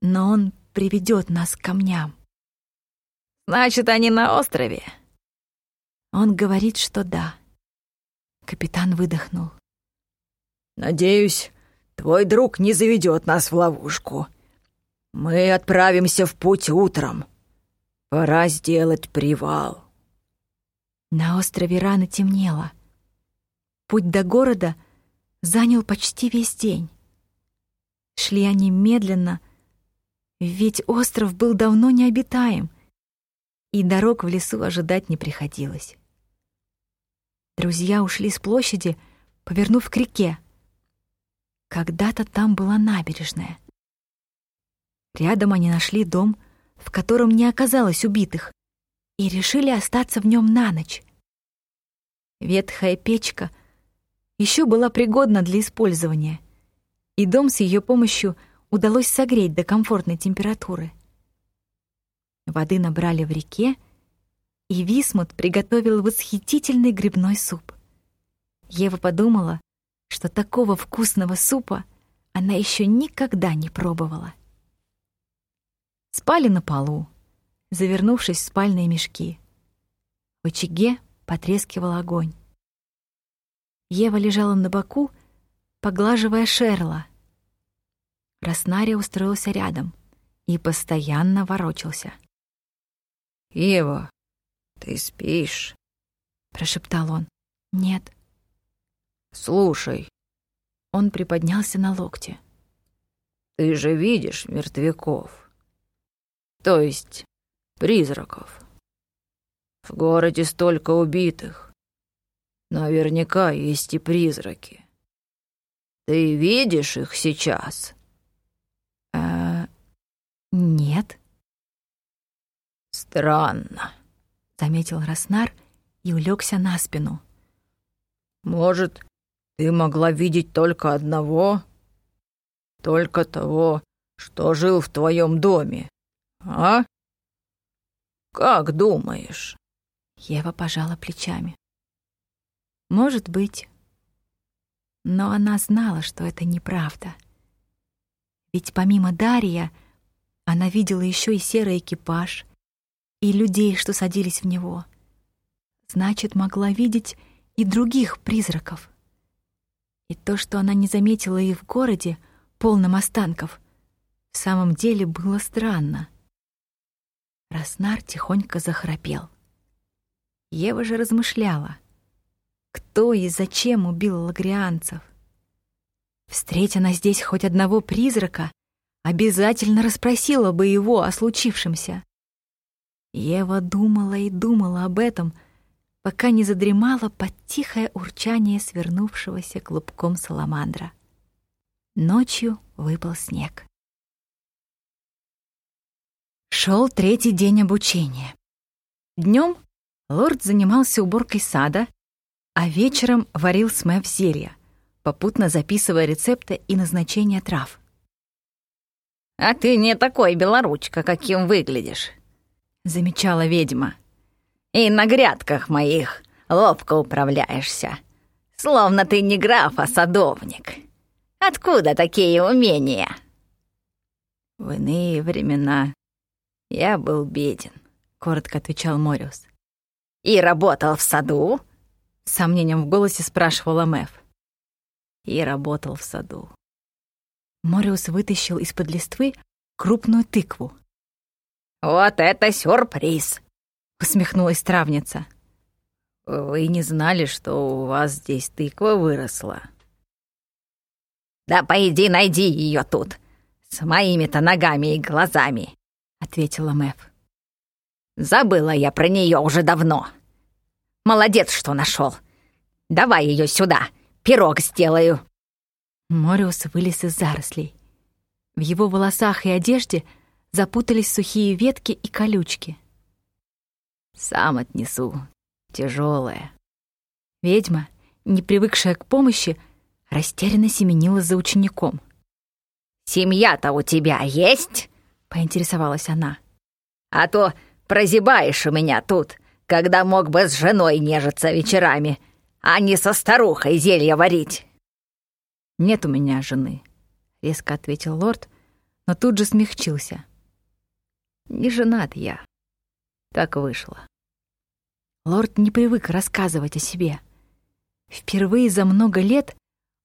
Но он приведет нас к камням. Значит, они на острове? Он говорит, что да. Капитан выдохнул. Надеюсь, твой друг не заведет нас в ловушку. Мы отправимся в путь утром. Пора сделать привал. На острове рано темнело. Путь до города занял почти весь день. Шли они медленно, ведь остров был давно необитаем, и дорог в лесу ожидать не приходилось. Друзья ушли с площади, повернув к реке. Когда-то там была набережная. Рядом они нашли дом, в котором не оказалось убитых, и решили остаться в нем на ночь. Ветхая печка еще была пригодна для использования, и дом с ее помощью удалось согреть до комфортной температуры. Воды набрали в реке, и Висмут приготовил восхитительный грибной суп. Ева подумала, что такого вкусного супа она еще никогда не пробовала. Спали на полу, завернувшись в спальные мешки. В очаге потрескивал огонь. Ева лежала на боку, поглаживая Шерла. Роснария устроился рядом и постоянно ворочался. «Ева, ты спишь?» — прошептал он. «Нет». «Слушай». Он приподнялся на локте. «Ты же видишь мертвяков. То есть призраков. В городе столько убитых. Наверняка есть и призраки. Ты видишь их сейчас? Э, нет. Странно, заметил Роснар и улегся на спину. Может, ты могла видеть только одного? Только того, что жил в твоем доме, а? Как думаешь? Ева пожала плечами. Может быть. Но она знала, что это неправда. Ведь помимо Дарья, она видела еще и серый экипаж, и людей, что садились в него. Значит, могла видеть и других призраков. И то, что она не заметила их в городе, полном останков, в самом деле было странно. Роснар тихонько захрапел. Ева же размышляла — кто и зачем убил лагрианцев? Встретя она здесь хоть одного призрака, обязательно расспросила бы его о случившемся. Ева думала и думала об этом, пока не задремала под тихое урчание свернувшегося клубком саламандра. Ночью выпал снег. Шел третий день обучения. Днем лорд занимался уборкой сада а вечером варил смэв зелья, попутно записывая рецепты и назначение трав. «А ты не такой белоручка, каким выглядишь», — замечала ведьма. «И на грядках моих ловко управляешься, словно ты не граф, а садовник. Откуда такие умения?» «В иные времена я был беден», — коротко отвечал Мориус. «И работал в саду?» С сомнением в голосе спрашивала Мэв. И работал в саду. Мориус вытащил из-под листвы крупную тыкву. «Вот это сюрприз!» — усмехнулась травница. «Вы не знали, что у вас здесь тыква выросла?» «Да пойди найди ее тут, с моими-то ногами и глазами», — ответила Мэв. «Забыла я про нее уже давно». Молодец, что нашел. Давай ее сюда, пирог сделаю. Мориус вылез из зарослей. В его волосах и одежде запутались сухие ветки и колючки. Сам отнесу. Тяжелая. Ведьма не привыкшая к помощи, растерянно семенила за учеником. «Семья-то у тебя есть?» — поинтересовалась она. «А то прозябаешь у меня тут, когда мог бы с женой нежиться вечерами, а не со старухой зелья варить». «Нет у меня жены», — резко ответил лорд, но тут же смягчился. «Не женат я. Так вышло». Лорд не привык рассказывать о себе. Впервые за много лет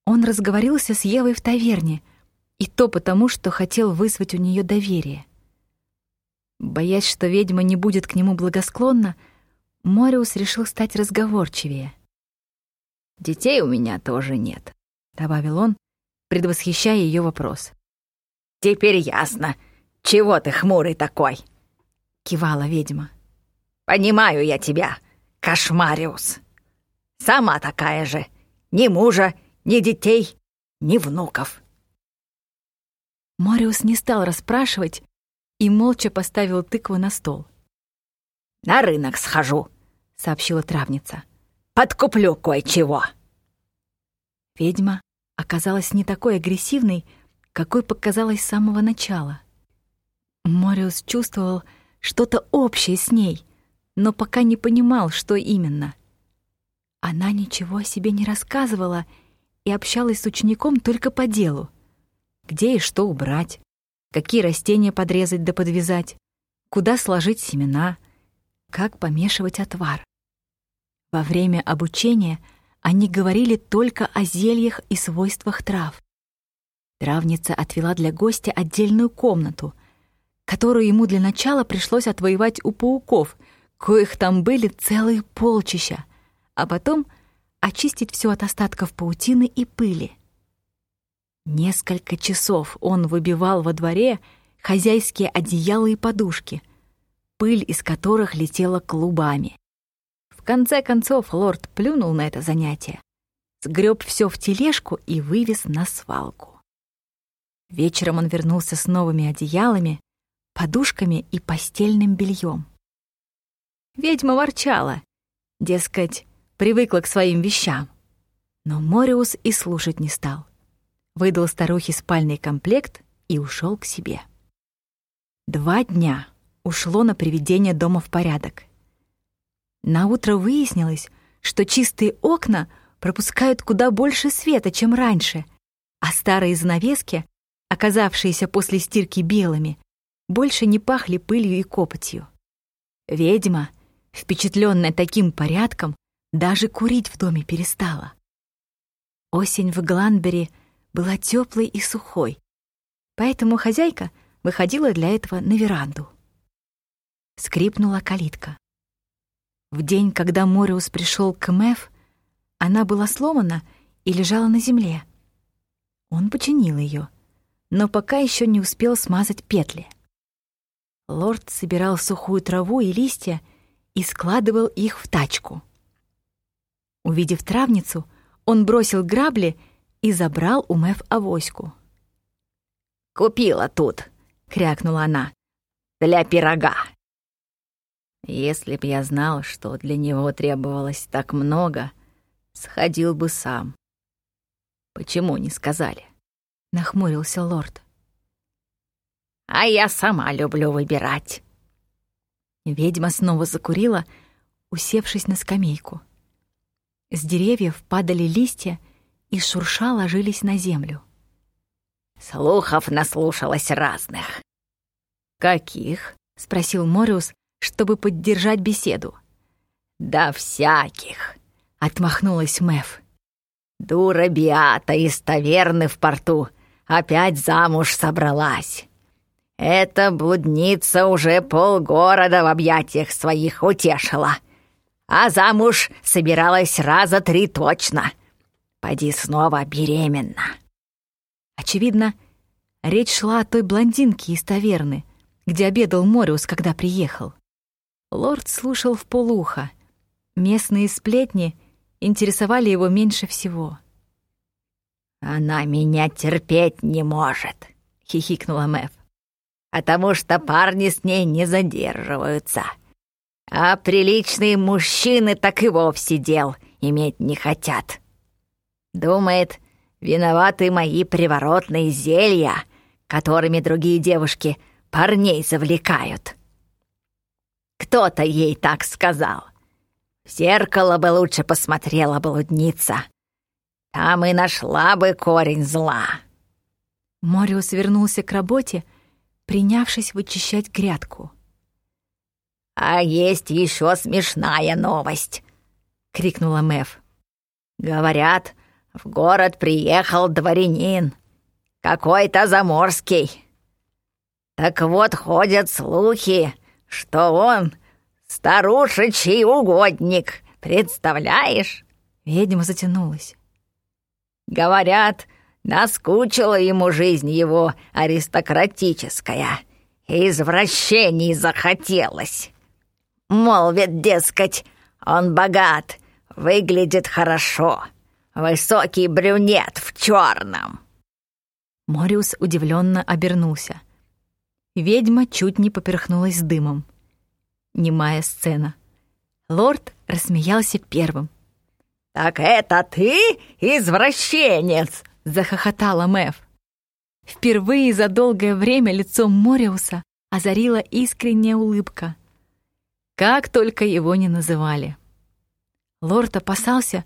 он разговорился с Евой в таверне, и то потому, что хотел вызвать у нее доверие. Боясь, что ведьма не будет к нему благосклонна, Мориус решил стать разговорчивее. «Детей у меня тоже нет», — добавил он, предвосхищая ее вопрос. «Теперь ясно, чего ты хмурый такой?» — кивала ведьма. «Понимаю я тебя, Кошмариус. Сама такая же. Ни мужа, ни детей, ни внуков. Мориус не стал расспрашивать и молча поставил тыкву на стол. «На рынок схожу», — сообщила травница. «Подкуплю кое-чего». Ведьма оказалась не такой агрессивной, какой показалась с самого начала. Мориус чувствовал что-то общее с ней, но пока не понимал, что именно. Она ничего о себе не рассказывала и общалась с учеником только по делу. Где и что убрать, какие растения подрезать да подвязать, куда сложить семена, как помешивать отвар. Во время обучения они говорили только о зельях и свойствах трав. Травница отвела для гостя отдельную комнату, которую ему для начала пришлось отвоевать у пауков, коих там были целые полчища, а потом очистить все от остатков паутины и пыли. Несколько часов он выбивал во дворе хозяйские одеяла и подушки, пыль из которых летела клубами. В конце концов лорд плюнул на это занятие, сгреб все в тележку и вывез на свалку. Вечером он вернулся с новыми одеялами, подушками и постельным бельем. Ведьма ворчала, дескать, привыкла к своим вещам. Но Мориус и слушать не стал. Выдал старухе спальный комплект и ушел к себе. Два дня ушло на приведение дома в порядок. На утро выяснилось, что чистые окна пропускают куда больше света, чем раньше, а старые занавески, оказавшиеся после стирки белыми, больше не пахли пылью и копотью. Ведьма Впечатленная таким порядком, даже курить в доме перестала. Осень в Гланбери была теплой и сухой, поэтому хозяйка выходила для этого на веранду. Скрипнула калитка. В день, когда Мориус пришел к Мэв, она была сломана и лежала на земле. Он починил ее, но пока еще не успел смазать петли. Лорд собирал сухую траву и листья и складывал их в тачку. Увидев травницу, он бросил грабли и забрал у Мэв авоську. «Купила тут», — крякнула она, — «для пирога». Если б я знал, что для него требовалось так много, сходил бы сам. Почему не сказали? Нахмурился лорд. А я сама люблю выбирать. Ведьма снова закурила, усевшись на скамейку. С деревьев падали листья и шурша ложились на землю. Слухов наслушалась разных. «Каких?» — спросил Мориус, чтобы поддержать беседу. «Да всяких!» — отмахнулась Мэв. «Дура Биата из таверны в порту опять замуж собралась. Эта блудница уже полгорода в объятиях своих утешила. А замуж собиралась раза три точно. Поди снова беременна. Очевидно, речь шла о той блондинке из таверны, где обедал Мориус, когда приехал. Лорд слушал в полухо. Местные сплетни интересовали его меньше всего. «Она меня терпеть не может», — хихикнула Мэв потому что парни с ней не задерживаются. А приличные мужчины так и вовсе дел иметь не хотят. Думает, виноваты мои приворотные зелья, которыми другие девушки парней завлекают. Кто-то ей так сказал. В зеркало бы лучше посмотрела блудница. Там и нашла бы корень зла. Мориус вернулся к работе, принявшись вычищать грядку. «А есть еще смешная новость!» — крикнула Мэв. «Говорят, в город приехал дворянин, какой-то заморский. Так вот ходят слухи, что он старушечий угодник, представляешь?» Ведьма затянулась. «Говорят, наскучила ему жизнь его аристократическая, и извращений захотелось. Молвит, дескать, он богат, выглядит хорошо, высокий брюнет в черном. Мориус удивленно обернулся. Ведьма чуть не поперхнулась дымом. Немая сцена. Лорд рассмеялся первым. «Так это ты, извращенец!» — захохотала Мэв. Впервые за долгое время лицо Мориуса озарила искренняя улыбка. Как только его не называли. Лорд опасался,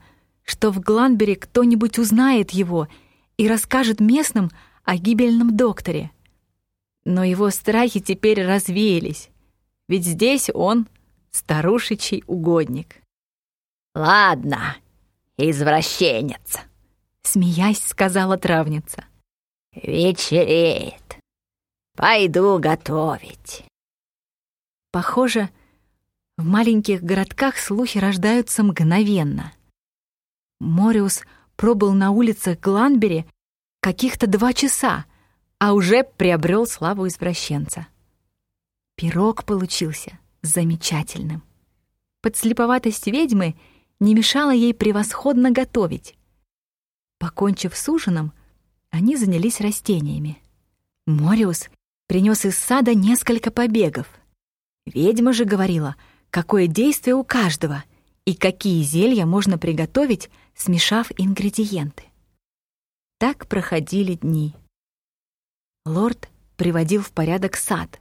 что в Гланбере кто-нибудь узнает его и расскажет местным о гибельном докторе. Но его страхи теперь развеялись, ведь здесь он старушечий угодник. «Ладно, извращенец», — смеясь сказала травница. «Вечереет. Пойду готовить». Похоже, в маленьких городках слухи рождаются мгновенно. Мориус пробыл на улицах Гланбери каких-то два часа, а уже приобрел славу извращенца. Пирог получился замечательным. Подслеповатость ведьмы не мешала ей превосходно готовить. Покончив с ужином, они занялись растениями. Мориус принес из сада несколько побегов. Ведьма же говорила — какое действие у каждого и какие зелья можно приготовить, смешав ингредиенты. Так проходили дни. Лорд приводил в порядок сад.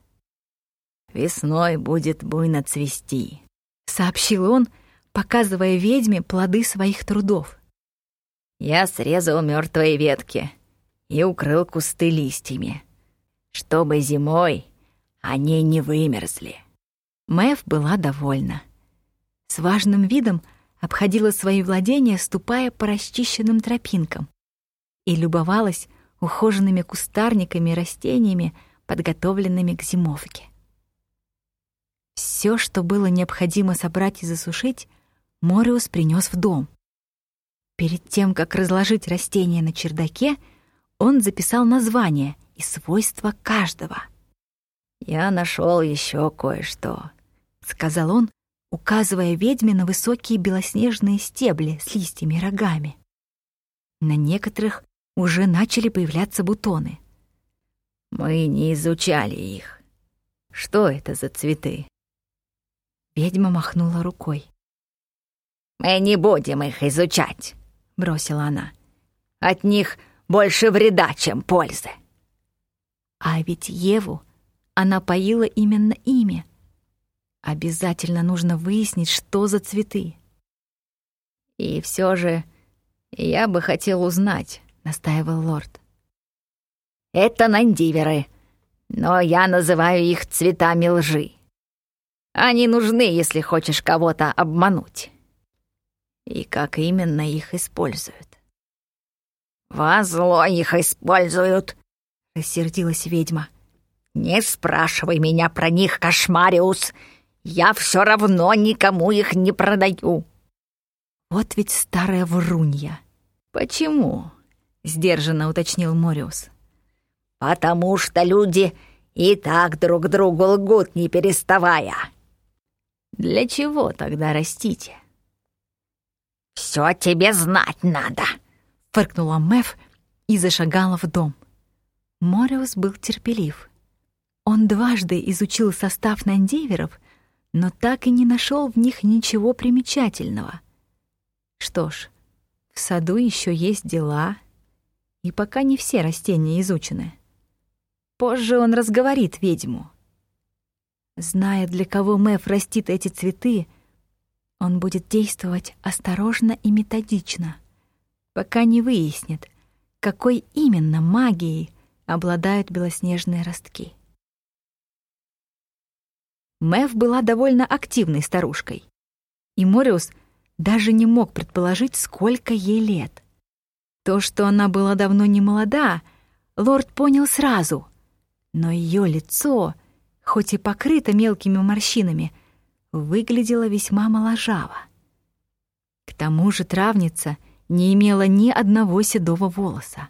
«Весной будет буйно цвести», — сообщил он, показывая ведьме плоды своих трудов. «Я срезал мертвые ветки и укрыл кусты листьями, чтобы зимой они не вымерзли». Мэв была довольна. С важным видом обходила свои владения, ступая по расчищенным тропинкам, и любовалась ухоженными кустарниками и растениями, подготовленными к зимовке. Все, что было необходимо собрать и засушить, Мориус принес в дом. Перед тем, как разложить растения на чердаке, он записал название и свойства каждого. «Я нашел еще кое-что», сказал он, указывая ведьме на высокие белоснежные стебли с листьями и рогами. На некоторых уже начали появляться бутоны. Мы не изучали их. Что это за цветы? Ведьма махнула рукой. «Мы не будем их изучать», — бросила она. «От них больше вреда, чем пользы». А ведь Еву она поила именно ими. Обязательно нужно выяснить, что за цветы. И все же я бы хотел узнать, настаивал лорд. Это нандиверы, но я называю их цветами лжи. Они нужны, если хочешь кого-то обмануть. И как именно их используют? «Во зло их используют», — рассердилась ведьма. «Не спрашивай меня про них, Кошмариус. Я все равно никому их не продаю». «Вот ведь старая врунья». «Почему?» — сдержанно уточнил Мориус. «Потому что люди и так друг другу лгут, не переставая». «Для чего тогда растите?» «Все тебе знать надо», — фыркнула Мэв и зашагала в дом. Мориус был терпелив. Он дважды изучил состав нандиверов но так и не нашел в них ничего примечательного. Что ж, в саду еще есть дела, и пока не все растения изучены. Позже он разговорит ведьму. Зная, для кого Мэв растит эти цветы, он будет действовать осторожно и методично, пока не выяснит, какой именно магией обладают белоснежные ростки. Мэв была довольно активной старушкой, и Мориус даже не мог предположить, сколько ей лет. То, что она была давно не молода, лорд понял сразу, но ее лицо, хоть и покрыто мелкими морщинами, выглядело весьма моложаво. К тому же травница не имела ни одного седого волоса.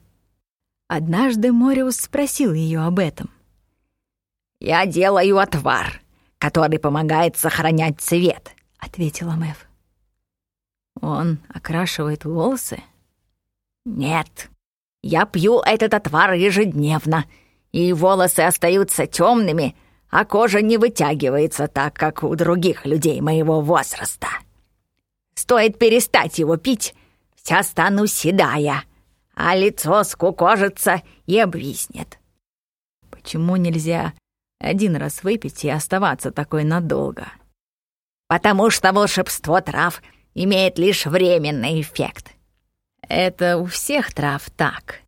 Однажды Мориус спросил ее об этом. «Я делаю отвар», который помогает сохранять цвет», — ответила Мэв. «Он окрашивает волосы?» «Нет, я пью этот отвар ежедневно, и волосы остаются темными, а кожа не вытягивается так, как у других людей моего возраста. Стоит перестать его пить, вся стану седая, а лицо скукожится и обвиснет». «Почему нельзя один раз выпить и оставаться такой надолго. Потому что волшебство трав имеет лишь временный эффект. Это у всех трав так.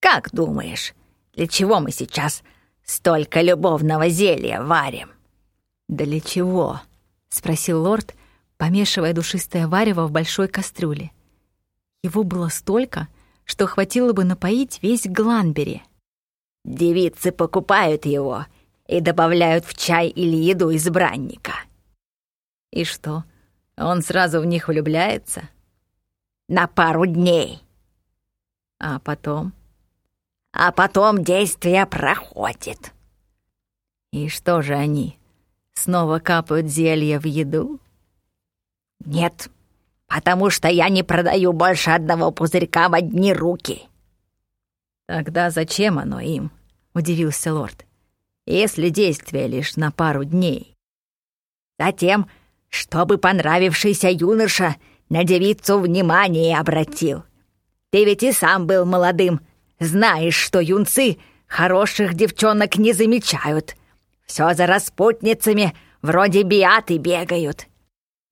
Как думаешь, для чего мы сейчас столько любовного зелья варим? «Для чего?» — спросил лорд, помешивая душистое варево в большой кастрюле. Его было столько, что хватило бы напоить весь Гланбери — Девицы покупают его и добавляют в чай или еду избранника. И что, он сразу в них влюбляется? На пару дней. А потом? А потом действие проходит. И что же они, снова капают зелье в еду? Нет, потому что я не продаю больше одного пузырька в одни руки. «Тогда зачем оно им?» — удивился лорд. «Если действие лишь на пару дней». «Затем, чтобы понравившийся юноша на девицу внимание обратил. Ты ведь и сам был молодым, знаешь, что юнцы хороших девчонок не замечают. Все за распутницами вроде биаты бегают.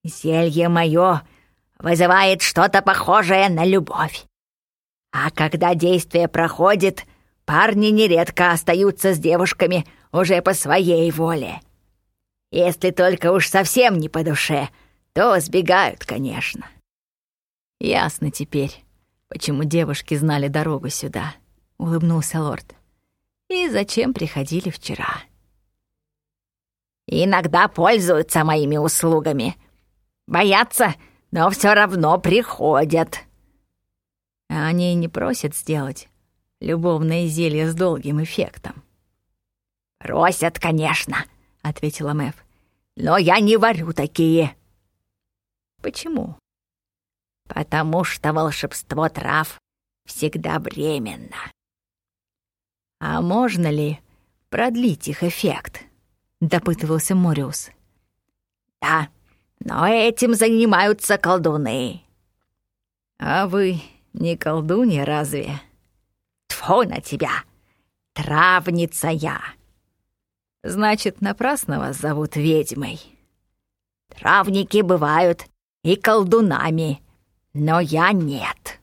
Зелье мое вызывает что-то похожее на любовь. А когда действие проходит, парни нередко остаются с девушками уже по своей воле. Если только уж совсем не по душе, то сбегают, конечно. Ясно теперь, почему девушки знали дорогу сюда, улыбнулся лорд. И зачем приходили вчера? Иногда пользуются моими услугами. Боятся, но все равно приходят. А они не просят сделать любовное зелье с долгим эффектом. «Просят, конечно», — ответила Мэв. «Но я не варю такие». «Почему?» «Потому что волшебство трав всегда временно». «А можно ли продлить их эффект?» — допытывался Мориус. «Да, но этим занимаются колдуны». «А вы не колдунья разве?» «Тьфу на тебя! Травница я!» «Значит, напрасно вас зовут ведьмой». «Травники бывают и колдунами, но я нет».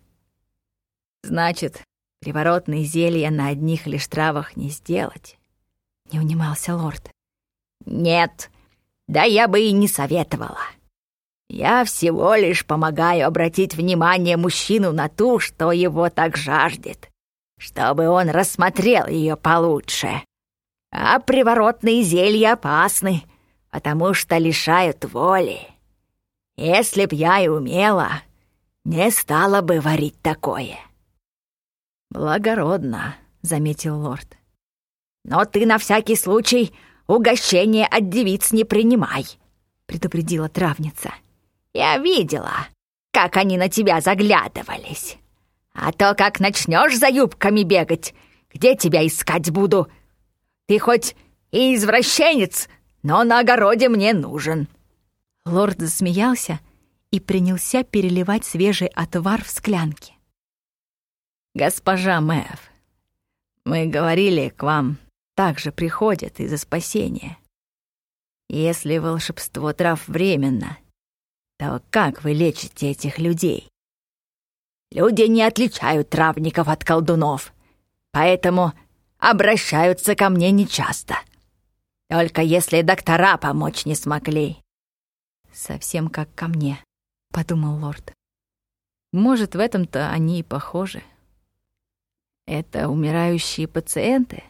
«Значит, приворотные зелья на одних лишь травах не сделать?» — не унимался лорд. «Нет, да я бы и не советовала». Я всего лишь помогаю обратить внимание мужчину на ту, что его так жаждет, чтобы он рассмотрел ее получше. А приворотные зелья опасны, потому что лишают воли. Если б я и умела, не стала бы варить такое. «Благородно», — заметил лорд. «Но ты на всякий случай угощение от девиц не принимай», — предупредила травница. Я видела, как они на тебя заглядывались. А то, как начнешь за юбками бегать, где тебя искать буду? Ты хоть и извращенец, но на огороде мне нужен». Лорд засмеялся и принялся переливать свежий отвар в склянки. «Госпожа Мэв, мы говорили, к вам также приходят из-за спасения. Если волшебство трав временно, то как вы лечите этих людей? Люди не отличают травников от колдунов, поэтому обращаются ко мне нечасто. Только если доктора помочь не смогли. Совсем как ко мне, подумал лорд. Может, в этом-то они и похожи. Это умирающие пациенты,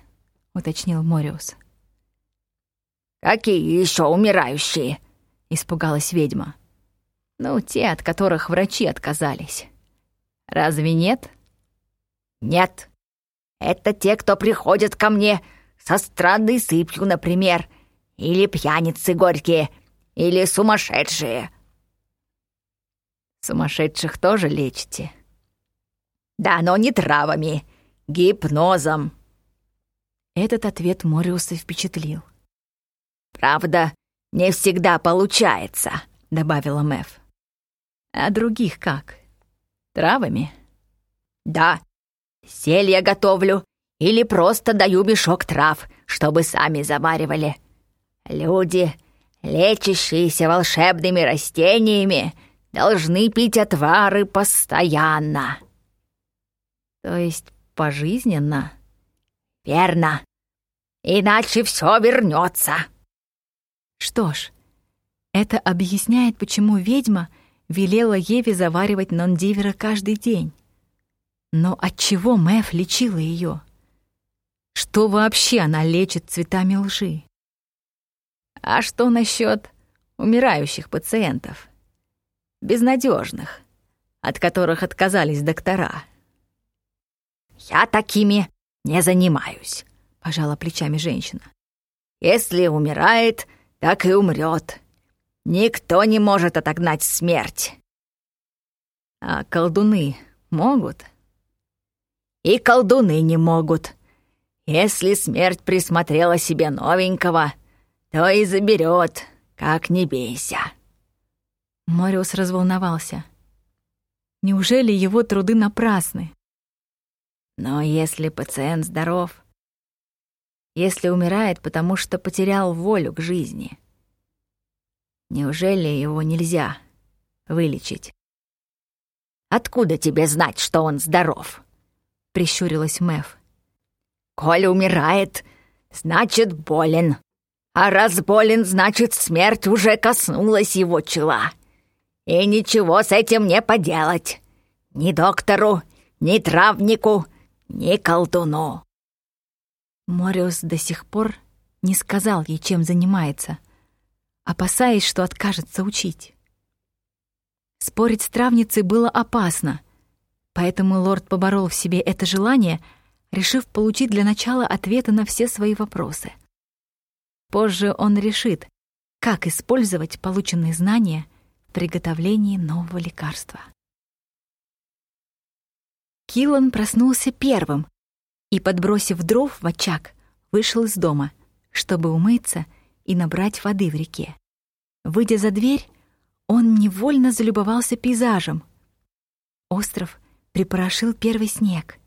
уточнил Мориус. Какие еще умирающие? испугалась ведьма. Ну, те, от которых врачи отказались. Разве нет? Нет. Это те, кто приходят ко мне со странной сыпью, например, или пьяницы горькие, или сумасшедшие. Сумасшедших тоже лечите? Да, но не травами, гипнозом. Этот ответ Мориуса впечатлил. «Правда, не всегда получается», — добавила Мэв. «А других как? Травами?» «Да, Зелья готовлю или просто даю мешок трав, чтобы сами заваривали. Люди, лечащиеся волшебными растениями, должны пить отвары постоянно. То есть пожизненно? Верно. Иначе все вернется. Что ж, это объясняет, почему ведьма велела Еве заваривать Нондивера каждый день. Но от чего Мэв лечила ее? Что вообще она лечит цветами лжи? А что насчет умирающих пациентов? Безнадежных, от которых отказались доктора. «Я такими не занимаюсь», — пожала плечами женщина. «Если умирает, так и умрет. Никто не может отогнать смерть». «А колдуны могут?» и колдуны не могут. Если смерть присмотрела себе новенького, то и заберет, как не бейся». Мориус разволновался. Неужели его труды напрасны? Но если пациент здоров, если умирает, потому что потерял волю к жизни, неужели его нельзя вылечить? «Откуда тебе знать, что он здоров?» — прищурилась Мэв. «Коль умирает, значит, болен. А раз болен, значит, смерть уже коснулась его чела. И ничего с этим не поделать. Ни доктору, ни травнику, ни колдуну». Мориус до сих пор не сказал ей, чем занимается, опасаясь, что откажется учить. Спорить с травницей было опасно — Поэтому лорд поборол в себе это желание, решив получить для начала ответы на все свои вопросы. Позже он решит, как использовать полученные знания в приготовлении нового лекарства. Киллан проснулся первым и, подбросив дров в очаг, вышел из дома, чтобы умыться и набрать воды в реке. Выйдя за дверь, он невольно залюбовался пейзажем. Остров припорошил первый снег.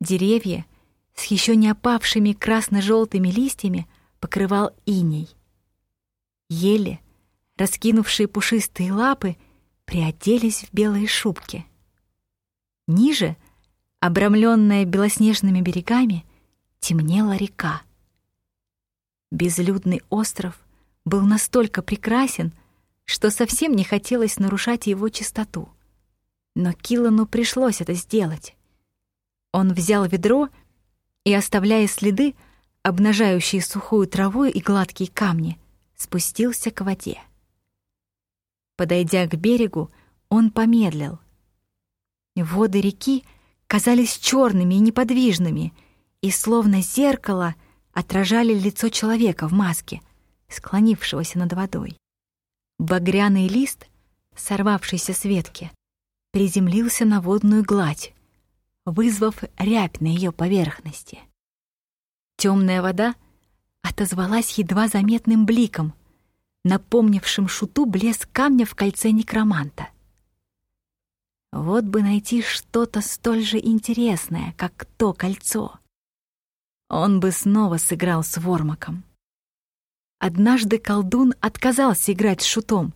Деревья с еще не опавшими красно-желтыми листьями покрывал иней. Ели, раскинувшие пушистые лапы, приоделись в белые шубки. Ниже, обрамленная белоснежными берегами, темнела река. Безлюдный остров был настолько прекрасен, что совсем не хотелось нарушать его чистоту — но Киллану пришлось это сделать. Он взял ведро и, оставляя следы, обнажающие сухую траву и гладкие камни, спустился к воде. Подойдя к берегу, он помедлил. Воды реки казались черными и неподвижными, и словно зеркало отражали лицо человека в маске, склонившегося над водой. Багряный лист, сорвавшийся с ветки, приземлился на водную гладь, вызвав рябь на ее поверхности. Темная вода отозвалась едва заметным бликом, напомнившим шуту блеск камня в кольце некроманта. Вот бы найти что-то столь же интересное, как то кольцо. Он бы снова сыграл с Вормаком. Однажды колдун отказался играть с шутом,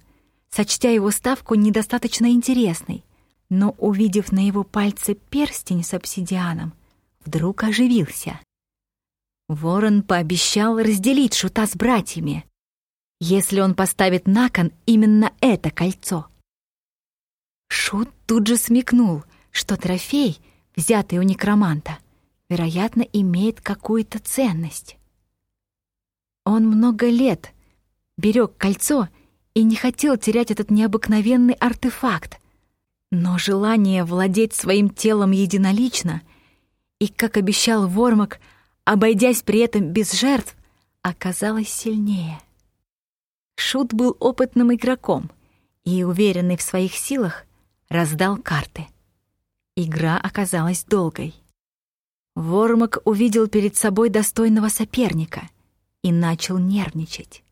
сочтя его ставку недостаточно интересной, но, увидев на его пальце перстень с обсидианом, вдруг оживился. Ворон пообещал разделить шута с братьями, если он поставит на кон именно это кольцо. Шут тут же смекнул, что трофей, взятый у некроманта, вероятно, имеет какую-то ценность. Он много лет берег кольцо и не хотел терять этот необыкновенный артефакт, но желание владеть своим телом единолично и, как обещал Вормак, обойдясь при этом без жертв, оказалось сильнее. Шут был опытным игроком и, уверенный в своих силах, раздал карты. Игра оказалась долгой. Вормак увидел перед собой достойного соперника и начал нервничать.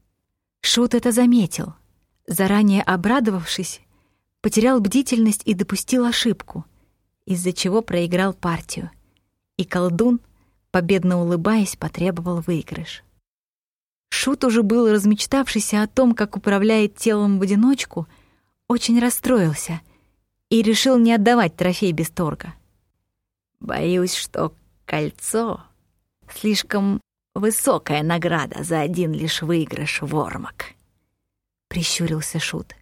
Шут это заметил. Заранее обрадовавшись, потерял бдительность и допустил ошибку, из-за чего проиграл партию. И колдун, победно улыбаясь, потребовал выигрыш. Шут уже был размечтавшийся о том, как управляет телом в одиночку, очень расстроился — и решил не отдавать трофей без торга. Боюсь, что кольцо — слишком высокая награда за один лишь выигрыш вормак. Прищурился Шут.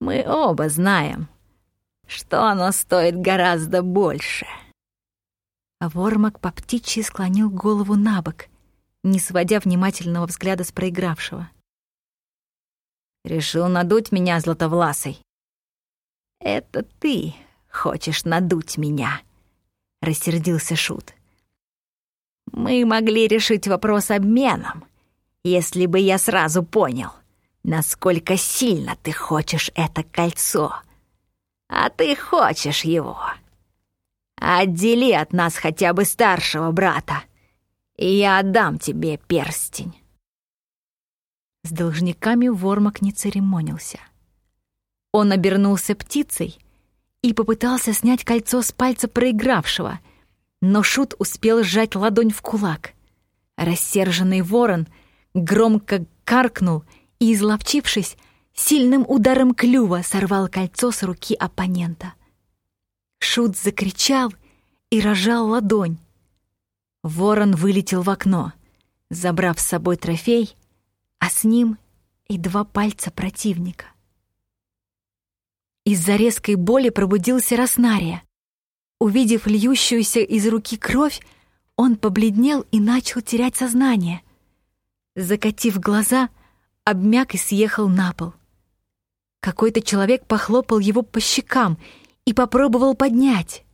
Мы оба знаем, что оно стоит гораздо больше. А вормак по птичьи склонил голову на бок, не сводя внимательного взгляда с проигравшего. «Решил надуть меня, Златовласый?» «Это ты хочешь надуть меня», — рассердился Шут. «Мы могли решить вопрос обменом, если бы я сразу понял, насколько сильно ты хочешь это кольцо. А ты хочешь его. Отдели от нас хотя бы старшего брата, и я отдам тебе перстень». С должниками Вормак не церемонился. Он обернулся птицей и попытался снять кольцо с пальца проигравшего, но Шут успел сжать ладонь в кулак. Рассерженный ворон громко каркнул и, изловчившись, сильным ударом клюва сорвал кольцо с руки оппонента. Шут закричал и рожал ладонь. Ворон вылетел в окно, забрав с собой трофей, а с ним и два пальца противника. Из-за резкой боли пробудился Роснария. Увидев льющуюся из руки кровь, он побледнел и начал терять сознание. Закатив глаза, обмяк и съехал на пол. Какой-то человек похлопал его по щекам и попробовал поднять.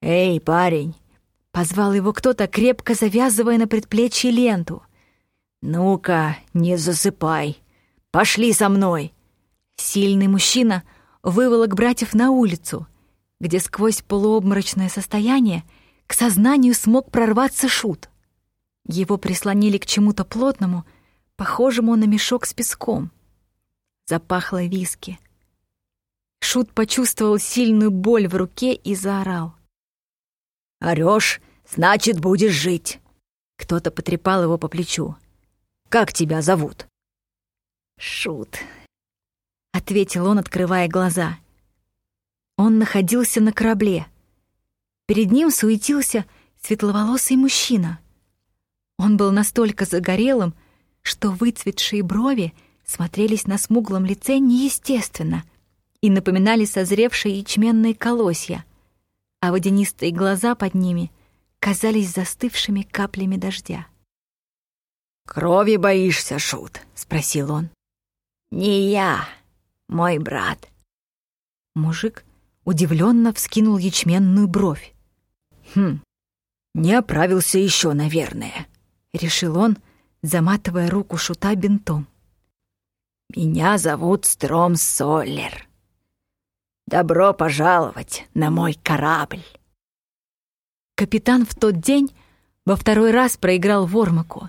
«Эй, парень!» — позвал его кто-то, крепко завязывая на предплечье ленту. «Ну-ка, не засыпай! Пошли со мной!» Сильный мужчина — выволок братьев на улицу, где сквозь полуобморочное состояние к сознанию смог прорваться шут. Его прислонили к чему-то плотному, похожему на мешок с песком. Запахло виски. Шут почувствовал сильную боль в руке и заорал. «Орёшь, значит, будешь жить!» Кто-то потрепал его по плечу. «Как тебя зовут?» «Шут», — ответил он, открывая глаза. Он находился на корабле. Перед ним суетился светловолосый мужчина. Он был настолько загорелым, что выцветшие брови смотрелись на смуглом лице неестественно и напоминали созревшие ячменные колосья, а водянистые глаза под ними казались застывшими каплями дождя. «Крови боишься, Шут?» — спросил он. «Не я», мой брат». Мужик удивленно вскинул ячменную бровь. «Хм, не оправился еще, наверное», — решил он, заматывая руку шута бинтом. «Меня зовут Стром Соллер. Добро пожаловать на мой корабль». Капитан в тот день во второй раз проиграл Вормаку,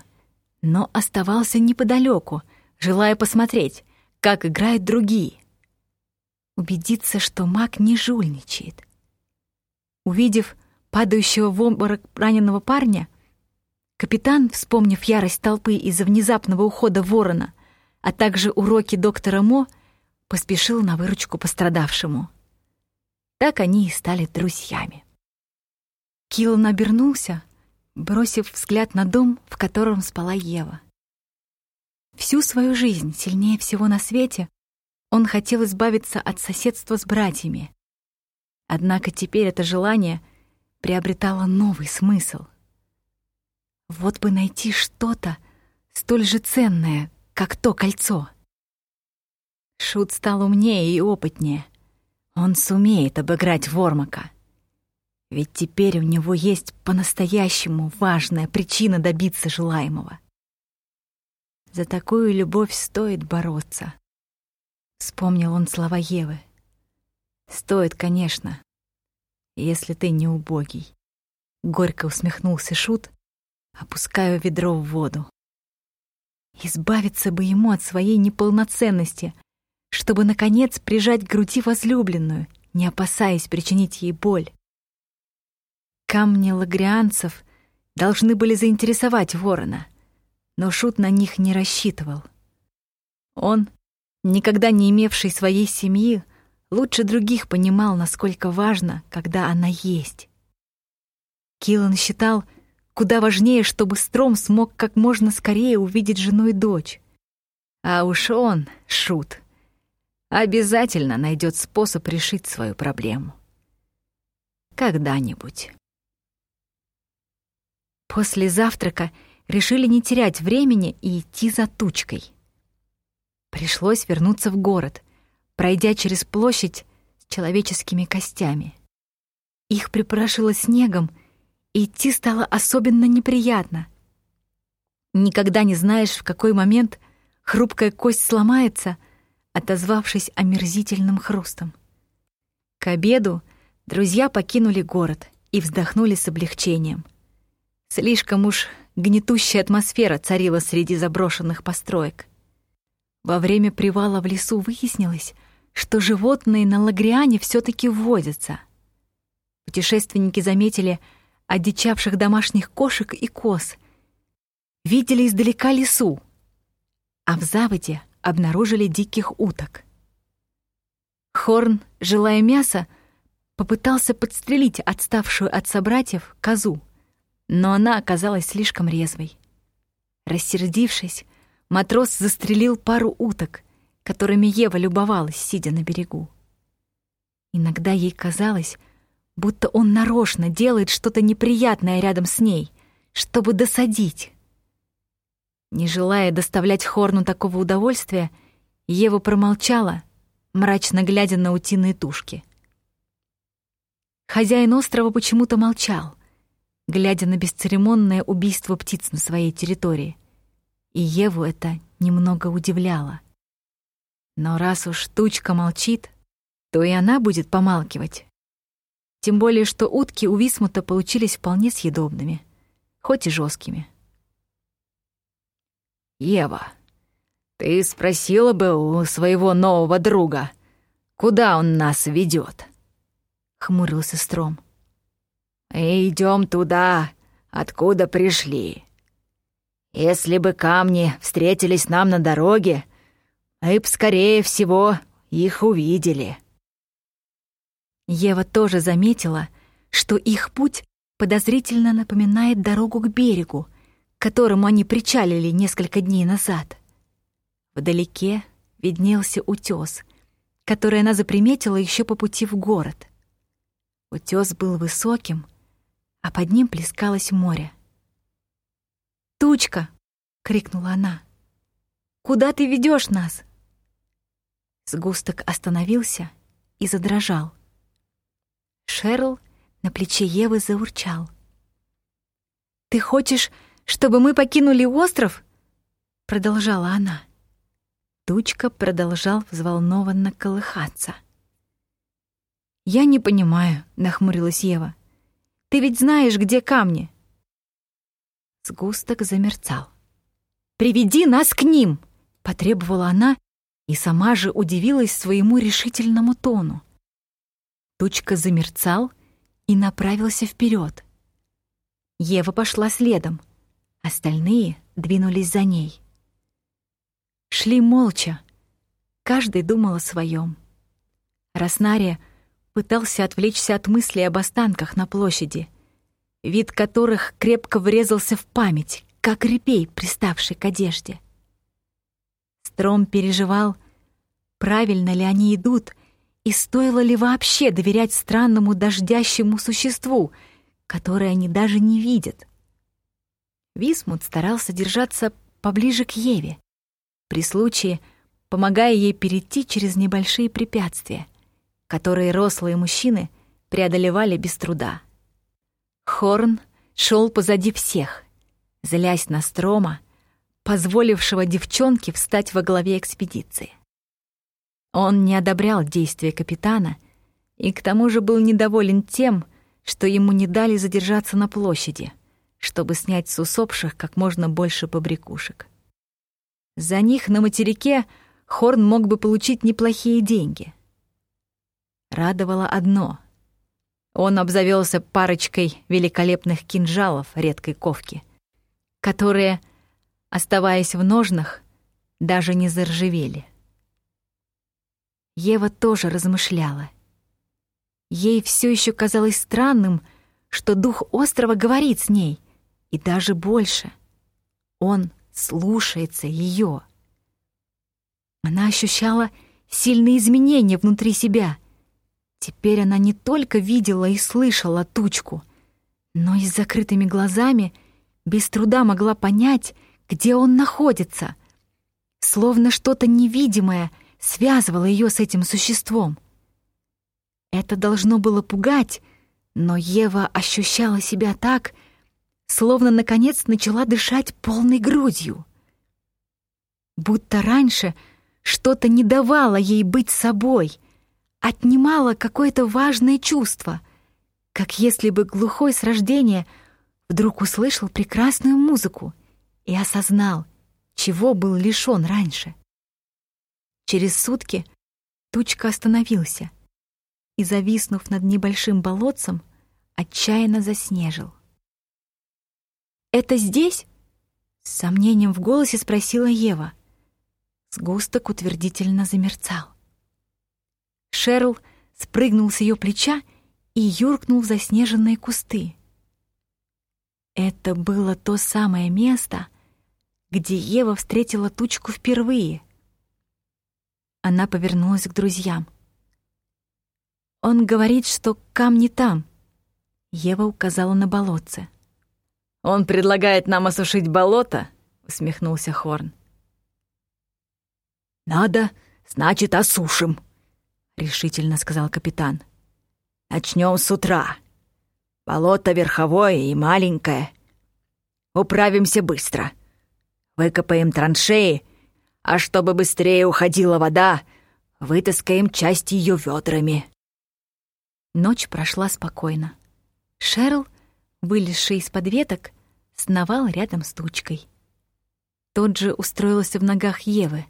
но оставался неподалеку, желая посмотреть, как играют другие. Убедиться, что маг не жульничает. Увидев падающего в обморок раненого парня, капитан, вспомнив ярость толпы из-за внезапного ухода ворона, а также уроки доктора Мо, поспешил на выручку пострадавшему. Так они и стали друзьями. Киллан обернулся, бросив взгляд на дом, в котором спала Ева. Всю свою жизнь, сильнее всего на свете, он хотел избавиться от соседства с братьями. Однако теперь это желание приобретало новый смысл. Вот бы найти что-то столь же ценное, как то кольцо. Шут стал умнее и опытнее. Он сумеет обыграть Вормака. Ведь теперь у него есть по-настоящему важная причина добиться желаемого. За такую любовь стоит бороться. Вспомнил он слова Евы. Стоит, конечно, если ты не убогий. Горько усмехнулся Шут, опуская ведро в воду. Избавиться бы ему от своей неполноценности, чтобы, наконец, прижать к груди возлюбленную, не опасаясь причинить ей боль. Камни лагрианцев должны были заинтересовать ворона но Шут на них не рассчитывал. Он, никогда не имевший своей семьи, лучше других понимал, насколько важно, когда она есть. Киллан считал, куда важнее, чтобы Стром смог как можно скорее увидеть жену и дочь. А уж он, Шут, обязательно найдет способ решить свою проблему. Когда-нибудь. После завтрака решили не терять времени и идти за тучкой. Пришлось вернуться в город, пройдя через площадь с человеческими костями. Их припорошило снегом, и идти стало особенно неприятно. Никогда не знаешь, в какой момент хрупкая кость сломается, отозвавшись омерзительным хрустом. К обеду друзья покинули город и вздохнули с облегчением. Слишком уж гнетущая атмосфера царила среди заброшенных построек. Во время привала в лесу выяснилось, что животные на Лагриане все таки вводятся. Путешественники заметили одичавших домашних кошек и коз, видели издалека лесу, а в заводе обнаружили диких уток. Хорн, желая мяса, попытался подстрелить отставшую от собратьев козу — но она оказалась слишком резвой. Рассердившись, матрос застрелил пару уток, которыми Ева любовалась, сидя на берегу. Иногда ей казалось, будто он нарочно делает что-то неприятное рядом с ней, чтобы досадить. Не желая доставлять Хорну такого удовольствия, Ева промолчала, мрачно глядя на утиные тушки. Хозяин острова почему-то молчал, глядя на бесцеремонное убийство птиц на своей территории. И Еву это немного удивляло. Но раз уж тучка молчит, то и она будет помалкивать. Тем более, что утки у Висмута получились вполне съедобными, хоть и жесткими. «Ева, ты спросила бы у своего нового друга, куда он нас ведет? хмурился Стром. Идем туда, откуда пришли. Если бы камни встретились нам на дороге, мы б, скорее всего, их увидели». Ева тоже заметила, что их путь подозрительно напоминает дорогу к берегу, к которому они причалили несколько дней назад. Вдалеке виднелся утес, который она заприметила еще по пути в город. Утес был высоким, а под ним плескалось море. «Тучка!» — крикнула она. «Куда ты ведешь нас?» Сгусток остановился и задрожал. Шерл на плече Евы заурчал. «Ты хочешь, чтобы мы покинули остров?» — продолжала она. Тучка продолжал взволнованно колыхаться. «Я не понимаю», — нахмурилась Ева. Ты ведь знаешь, где камни!» Сгусток замерцал. «Приведи нас к ним!» потребовала она и сама же удивилась своему решительному тону. Тучка замерцал и направился вперед. Ева пошла следом, остальные двинулись за ней. Шли молча, каждый думал о своем. Роснария пытался отвлечься от мыслей об останках на площади, вид которых крепко врезался в память, как репей, приставший к одежде. Стром переживал, правильно ли они идут и стоило ли вообще доверять странному дождящему существу, которое они даже не видят. Висмут старался держаться поближе к Еве, при случае помогая ей перейти через небольшие препятствия, которые рослые мужчины преодолевали без труда. Хорн шел позади всех, злясь на Строма, позволившего девчонке встать во главе экспедиции. Он не одобрял действия капитана и к тому же был недоволен тем, что ему не дали задержаться на площади, чтобы снять с усопших как можно больше побрякушек. За них на материке Хорн мог бы получить неплохие деньги. Радовало одно — он обзавелся парочкой великолепных кинжалов редкой ковки, которые, оставаясь в ножнах, даже не заржавели. Ева тоже размышляла. Ей все еще казалось странным, что дух острова говорит с ней, и даже больше. Он слушается ее. Она ощущала сильные изменения внутри себя. Теперь она не только видела и слышала тучку, но и с закрытыми глазами без труда могла понять, где он находится. Словно что-то невидимое — связывало ее с этим существом. Это должно было пугать, но Ева ощущала себя так, словно наконец начала дышать полной грудью. Будто раньше что-то не давало ей быть собой, отнимало какое-то важное чувство, как если бы глухой с рождения вдруг услышал прекрасную музыку и осознал, чего был лишён раньше. Через сутки тучка остановился и, зависнув над небольшим болотцем, отчаянно заснежил. «Это здесь?» — с сомнением в голосе спросила Ева. Сгусток утвердительно замерцал. Шерл спрыгнул с ее плеча и юркнул в заснеженные кусты. Это было то самое место, где Ева встретила тучку впервые — она повернулась к друзьям. «Он говорит, что камни там». Ева указала на болотце. «Он предлагает нам осушить болото?» — усмехнулся Хорн. «Надо, значит, осушим», — решительно сказал капитан. «Начнем с утра. Болото верховое и маленькое. Управимся быстро. Выкопаем траншеи а чтобы быстрее уходила вода, вытаскаем часть ее ведрами. Ночь прошла спокойно. Шерл, вылезший из-под веток, сновал рядом с тучкой. Тот же устроился в ногах Евы,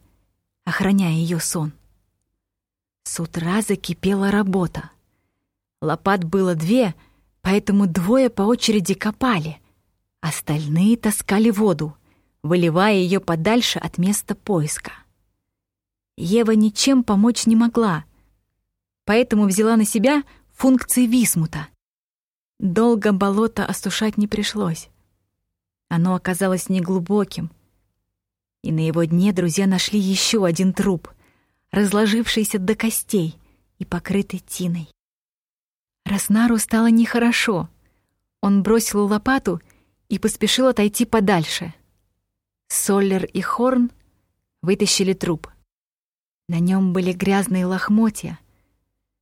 охраняя ее сон. С утра закипела работа. Лопат было две, поэтому двое по очереди копали, остальные таскали воду выливая ее подальше от места поиска. Ева ничем помочь не могла, поэтому взяла на себя функции висмута. Долго болото осушать не пришлось. Оно оказалось неглубоким, и на его дне друзья нашли еще один труп, разложившийся до костей и покрытый тиной. Роснару стало нехорошо. Он бросил лопату и поспешил отойти подальше — Соллер и Хорн вытащили труп. На нем были грязные лохмотья,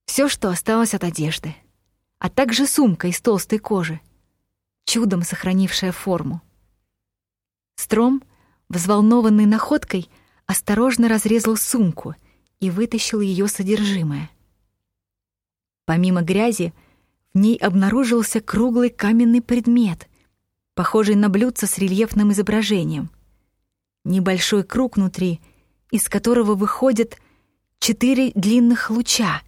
все, что осталось от одежды, а также сумка из толстой кожи, чудом сохранившая форму. Стром, взволнованный находкой, осторожно разрезал сумку и вытащил ее содержимое. Помимо грязи, в ней обнаружился круглый каменный предмет, похожий на блюдце с рельефным изображением — Небольшой круг внутри из которого выходят четыре длинных луча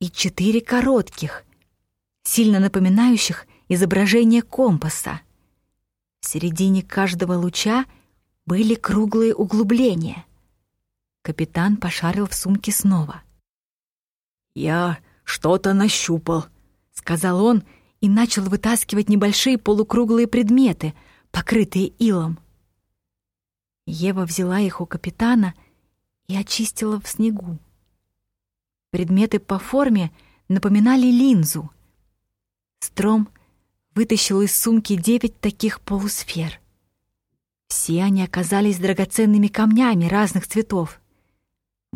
и четыре коротких, сильно напоминающих изображение компаса. В середине каждого луча были круглые углубления. Капитан пошарил в сумке снова. «Я что-то нащупал», — сказал он и начал вытаскивать небольшие полукруглые предметы, покрытые илом. Ева взяла их у капитана и очистила в снегу. Предметы по форме напоминали линзу. Стром вытащил из сумки девять таких полусфер. Все они оказались драгоценными камнями разных цветов.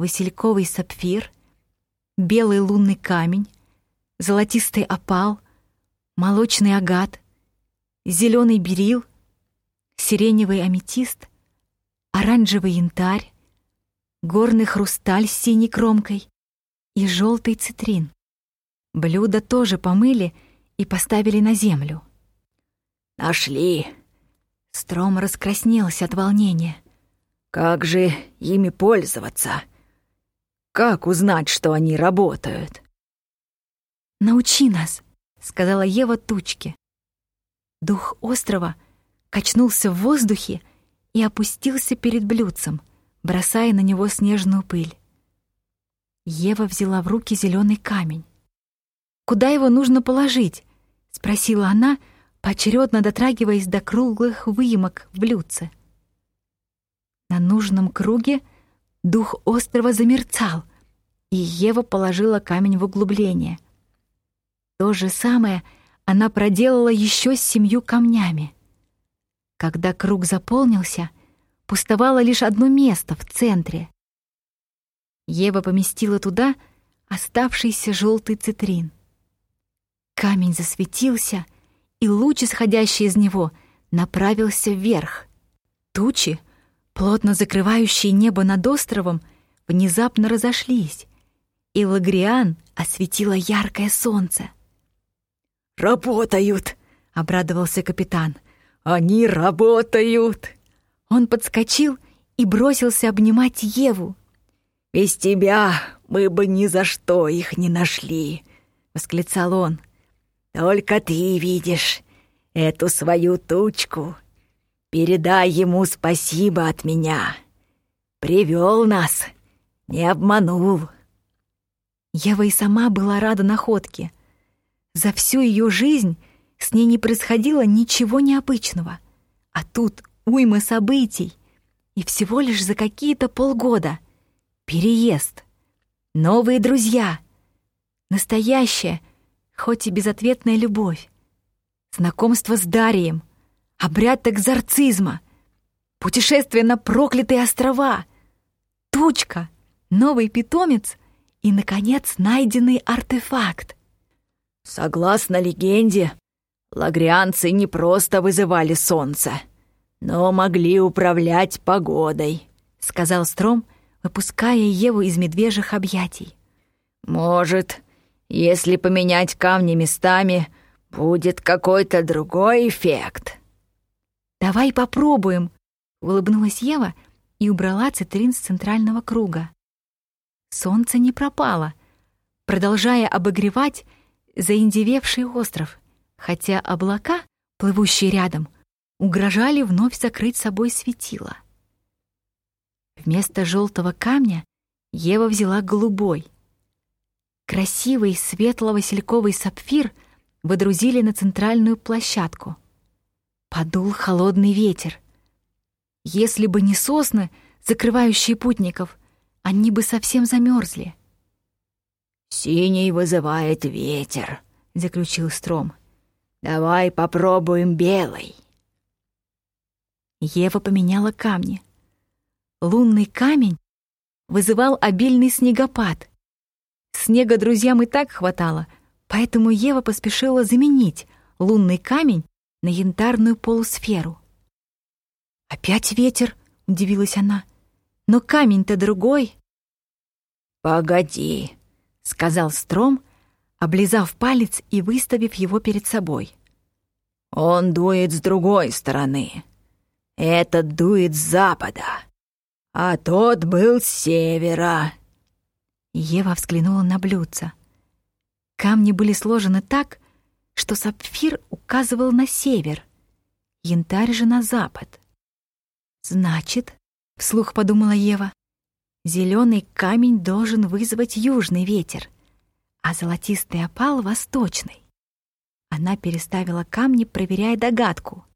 Васильковый сапфир, белый лунный камень, золотистый опал, молочный агат, зеленый берил, сиреневый аметист, оранжевый янтарь, горный хрусталь с синей кромкой и желтый цитрин. Блюдо тоже помыли и поставили на землю. «Нашли!» Стром раскраснелся от волнения. «Как же ими пользоваться? Как узнать, что они работают?» «Научи нас», — сказала Ева тучке. Дух острова качнулся в воздухе и опустился перед блюдцем, бросая на него снежную пыль. Ева взяла в руки зеленый камень. «Куда его нужно положить?» — спросила она, поочередно дотрагиваясь до круглых выемок в блюдце. На нужном круге дух острова замерцал, и Ева положила камень в углубление. То же самое она проделала еще с семью камнями. Когда круг заполнился, пустовало лишь одно место в центре. Ева поместила туда оставшийся желтый цитрин. Камень засветился, и луч, исходящий из него, направился вверх. Тучи, плотно закрывающие небо над островом, внезапно разошлись, и Лагриан осветило яркое солнце. «Работают!» — обрадовался капитан — они работают!» Он подскочил и бросился обнимать Еву. «Без тебя мы бы ни за что их не нашли!» — восклицал он. «Только ты видишь эту свою тучку. Передай ему спасибо от меня. Привел нас, не обманул». Ева и сама была рада находке. За всю ее жизнь с ней не происходило ничего необычного. А тут уйма событий. И всего лишь за какие-то полгода. Переезд. Новые друзья. Настоящая, хоть и безответная любовь. Знакомство с Дарием. Обряд экзорцизма. Путешествие на проклятые острова. Тучка. Новый питомец. И, наконец, найденный артефакт. Согласно легенде, Лагрианцы не просто вызывали солнце, но могли управлять погодой», — сказал Стром, выпуская Еву из медвежьих объятий. «Может, если поменять камни местами, будет какой-то другой эффект?» «Давай попробуем», — улыбнулась Ева и убрала цитрин с центрального круга. Солнце не пропало, продолжая обогревать заиндевевший остров хотя облака, плывущие рядом, угрожали вновь закрыть собой светило. Вместо желтого камня Ева взяла голубой. Красивый светло-васильковый сапфир выдрузили на центральную площадку. Подул холодный ветер. Если бы не сосны, закрывающие путников, они бы совсем замерзли. «Синий вызывает ветер», — заключил Стром. Давай попробуем белый. Ева поменяла камни. Лунный камень вызывал обильный снегопад. Снега друзьям и так хватало, поэтому Ева поспешила заменить лунный камень на янтарную полусферу. «Опять ветер?» — удивилась она. «Но камень-то другой». «Погоди», — сказал Стром, облизав палец и выставив его перед собой. «Он дует с другой стороны. Этот дует с запада. а тот был с севера». Ева взглянула на блюдца. Камни были сложены так, что сапфир указывал на север, янтарь же на запад. «Значит, — вслух подумала Ева, — зеленый камень должен вызвать южный ветер, а золотистый опал — восточный». Она переставила камни, проверяя догадку.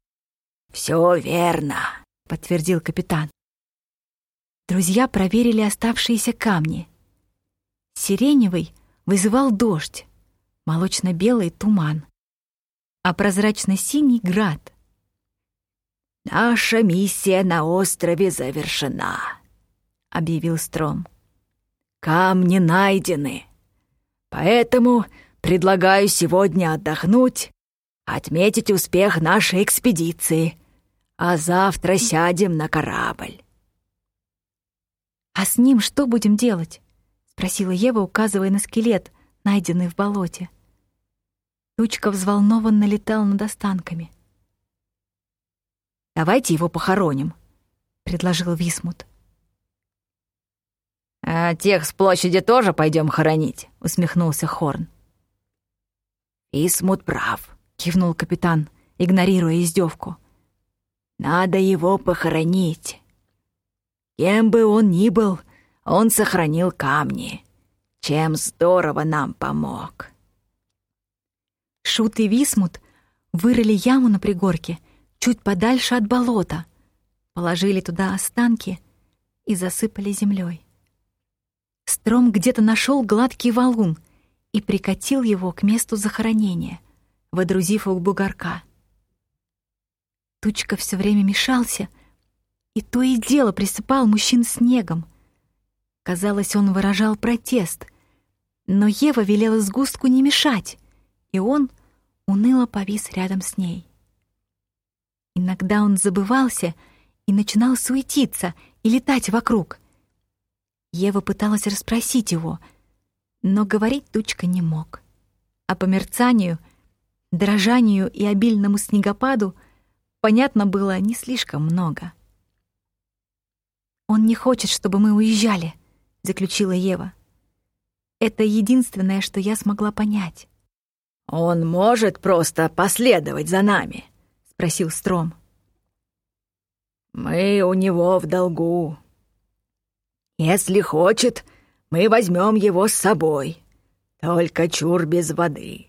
«Все верно», — подтвердил капитан. Друзья проверили оставшиеся камни. Сиреневый вызывал дождь, молочно-белый — туман, а прозрачно-синий — град. «Наша миссия на острове завершена», — объявил Стром. «Камни найдены, поэтому предлагаю сегодня отдохнуть, отметить успех нашей экспедиции, а завтра сядем на корабль». «А с ним что будем делать?» — спросила Ева, указывая на скелет, найденный в болоте. Тучка взволнованно летал над останками. «Давайте его похороним», — предложил Висмут. «А тех с площади тоже пойдем хоронить», — усмехнулся Хорн. «Висмут прав», — кивнул капитан, игнорируя издевку. «Надо его похоронить. Кем бы он ни был, он сохранил камни, чем здорово нам помог». Шут и Висмут вырыли яму на пригорке чуть подальше от болота, положили туда останки и засыпали землей. Стром где-то нашел гладкий валун и прикатил его к месту захоронения, водрузив у бугорка. Тучка все время мешался и то и дело присыпал мужчин снегом. Казалось, он выражал протест, но Ева велела сгустку не мешать, и он уныло повис рядом с ней. Иногда он забывался и начинал суетиться и летать вокруг. Ева пыталась расспросить его, но говорить Тучка не мог. А по мерцанию, дрожанию и обильному снегопаду понятно было не слишком много. «Он не хочет, чтобы мы уезжали», — заключила Ева. «Это единственное, что я смогла понять». «Он может просто последовать за нами», — спросил Стром. «Мы у него в долгу. Если хочет, мы возьмем его с собой. Только чур без воды».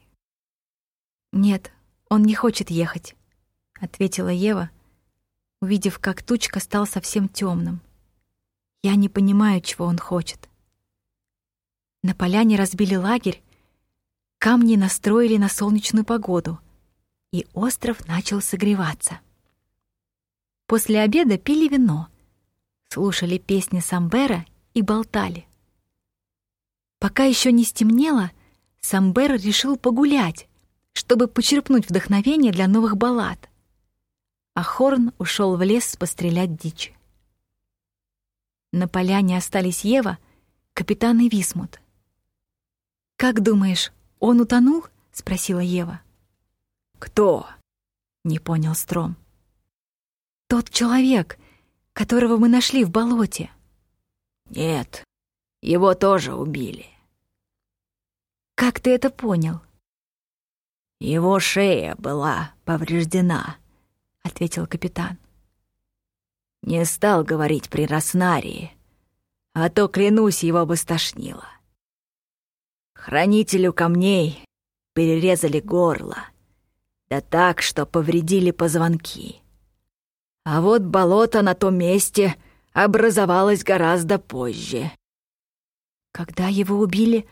«Нет, он не хочет ехать», — ответила Ева, увидев, как тучка стал совсем темным. «Я не понимаю, чего он хочет». На поляне разбили лагерь, камни настроили на солнечную погоду — и остров начал согреваться. После обеда пили вино, слушали песни Самбера и болтали. Пока еще не стемнело, Самбер решил погулять, чтобы почерпнуть вдохновение для новых баллад. А Хорн ушел в лес пострелять дичь. На поляне остались Ева, капитан и Висмут. «Как думаешь, он утонул?» — спросила Ева. «Кто?» — не понял Стром. «Тот человек, которого мы нашли в болоте». «Нет, его тоже убили». «Как ты это понял?» «Его шея была повреждена», — ответил капитан. «Не стал говорить при Роснарии, а то, клянусь, его бы стошнило. Хранителю камней перерезали горло» Да так, что повредили позвонки. А вот болото на том месте образовалось гораздо позже. Когда его убили,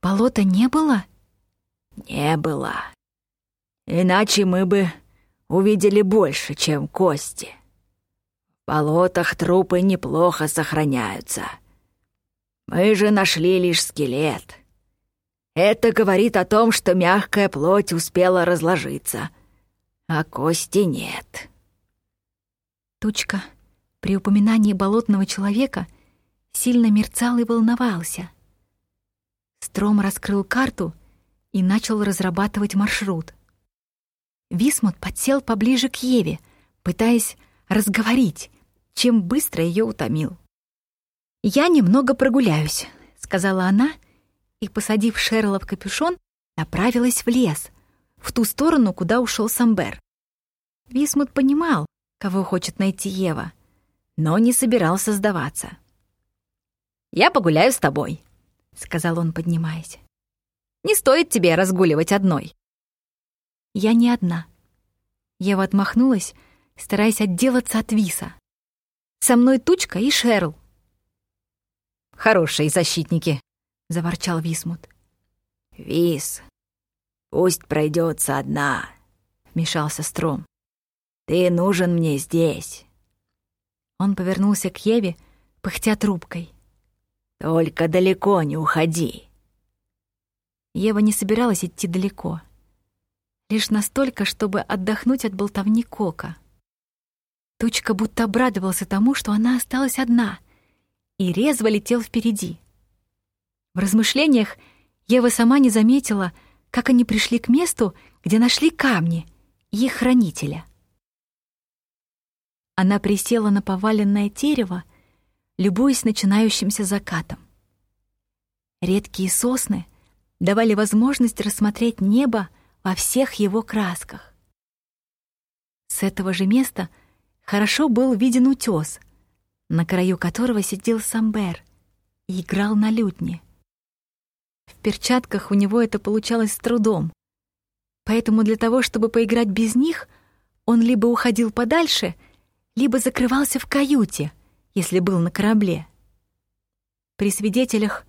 болота не было? Не было. Иначе мы бы увидели больше, чем кости. В болотах трупы неплохо сохраняются. Мы же нашли лишь скелет. Это говорит о том, что мягкая плоть успела разложиться, а кости нет. Тучка при упоминании болотного человека сильно мерцал и волновался. Стром раскрыл карту и начал разрабатывать маршрут. Висмут подсел поближе к Еве, пытаясь разговорить, чем быстро ее утомил. «Я немного прогуляюсь», — сказала она, и, посадив Шерла в капюшон, направилась в лес, в ту сторону, куда ушел Самбер. Висмут понимал, кого хочет найти Ева, но не собирался сдаваться. «Я погуляю с тобой», — сказал он, поднимаясь. «Не стоит тебе разгуливать одной». «Я не одна». Ева отмахнулась, стараясь отделаться от Виса. «Со мной Тучка и Шерл». «Хорошие защитники», — заворчал Висмут. «Вис, пусть пройдется одна», — вмешался Стром. «Ты нужен мне здесь». Он повернулся к Еве, пыхтя трубкой. «Только далеко не уходи». Ева не собиралась идти далеко. Лишь настолько, чтобы отдохнуть от болтовни Кока. Тучка будто обрадовался тому, что она осталась одна, и резво летел впереди. В размышлениях Ева сама не заметила, как они пришли к месту, где нашли камни и их хранителя. Она присела на поваленное дерево, любуясь начинающимся закатом. Редкие сосны давали возможность рассмотреть небо во всех его красках. С этого же места хорошо был виден утес, на краю которого сидел Самбер и играл на лютне. В перчатках у него это получалось с трудом, поэтому для того, чтобы поиграть без них, он либо уходил подальше, либо закрывался в каюте, если был на корабле. При свидетелях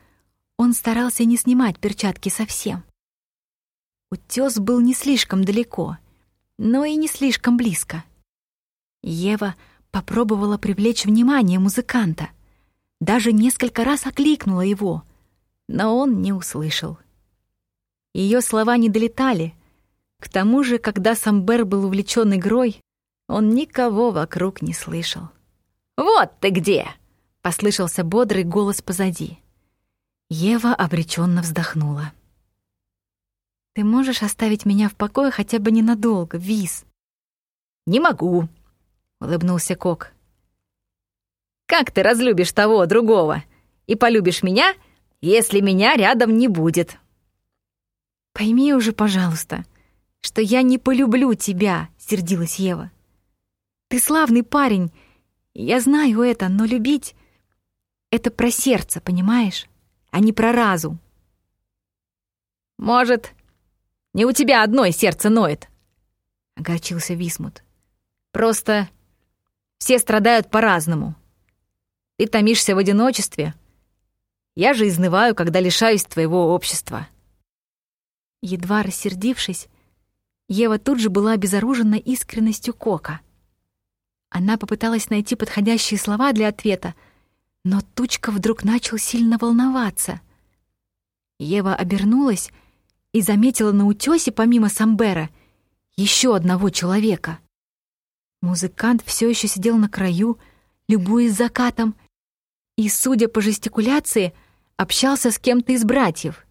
он старался не снимать перчатки совсем. Утёс был не слишком далеко, но и не слишком близко. Ева попробовала привлечь внимание музыканта, даже несколько раз окликнула его, но он не услышал. Ее слова не долетали. К тому же, когда Самбер был увлечен игрой, он никого вокруг не слышал. «Вот ты где!» — послышался бодрый голос позади. Ева обреченно вздохнула. «Ты можешь оставить меня в покое хотя бы ненадолго, Виз?» «Не могу», — улыбнулся Кок. «Как ты разлюбишь того, другого, и полюбишь меня, если меня рядом не будет?» «Пойми уже, пожалуйста, что я не полюблю тебя», — сердилась Ева. «Ты славный парень, я знаю это, но любить — это про сердце, понимаешь, а не про разум». «Может, не у тебя одной сердце ноет?» — огорчился Висмут. «Просто все страдают по-разному. Ты томишься в одиночестве. Я же изнываю, когда лишаюсь твоего общества». Едва рассердившись, Ева тут же была обезоружена искренностью Кока. Она попыталась найти подходящие слова для ответа, но Тучка вдруг начал сильно волноваться. Ева обернулась и заметила на утёсе, помимо Самбера, еще одного человека. Музыкант все еще сидел на краю, любуясь закатом, и, судя по жестикуляции, общался с кем-то из братьев,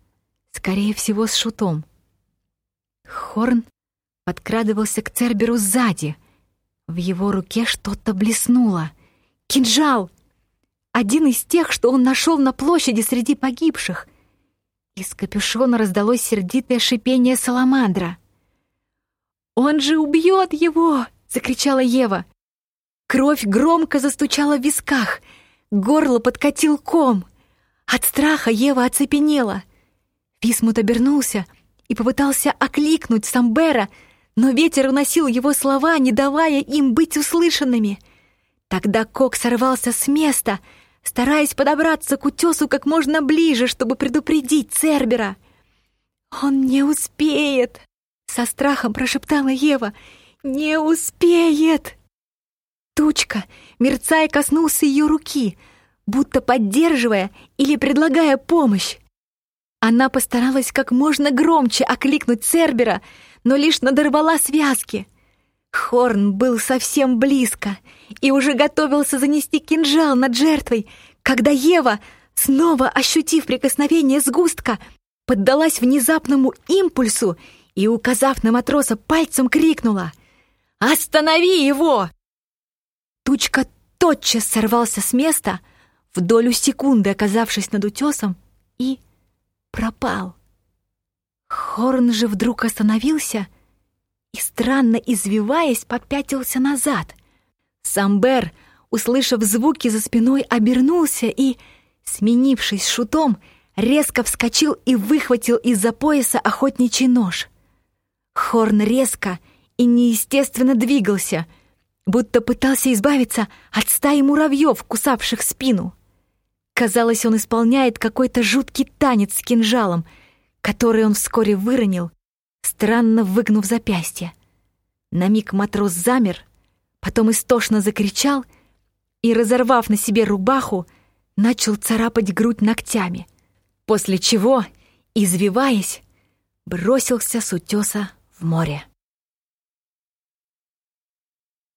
скорее всего, с Шутом. Хорн подкрадывался к Церберу сзади. В его руке что-то блеснуло. Кинжал! Один из тех, что он нашел на площади среди погибших — из капюшона раздалось сердитое шипение саламандра. «Он же убьет его!» — закричала Ева. Кровь громко застучала в висках, горло подкатил ком. От страха Ева оцепенела. Висмут обернулся и попытался окликнуть Самбера, но ветер уносил его слова, не давая им быть услышанными. Тогда Кок сорвался с места — стараясь подобраться к утесу как можно ближе, чтобы предупредить Цербера. «Он не успеет!» — со страхом прошептала Ева. «Не успеет!» Тучка, мерцая, коснулся ее руки, будто поддерживая или предлагая помощь. Она постаралась как можно громче окликнуть Цербера, но лишь надорвала связки. Хорн был совсем близко — и уже готовился занести кинжал над жертвой, когда Ева, снова ощутив прикосновение сгустка, поддалась внезапному импульсу и, указав на матроса пальцем, крикнула «Останови его!» Тучка тотчас сорвался с места, в долю секунды оказавшись над утесом, и пропал. Хорн же вдруг остановился и, странно извиваясь, попятился назад. Самбер, услышав звуки за спиной, обернулся и, сменившись шутом, резко вскочил и выхватил из-за пояса охотничий нож. Хорн резко и неестественно двигался, будто пытался избавиться от стаи муравьев, кусавших спину. Казалось, он исполняет какой-то жуткий танец с кинжалом, который он вскоре выронил, странно выгнув запястье. На миг матрос замер, потом истошно закричал и, разорвав на себе рубаху, начал царапать грудь ногтями, после чего, извиваясь, бросился с утеса в море.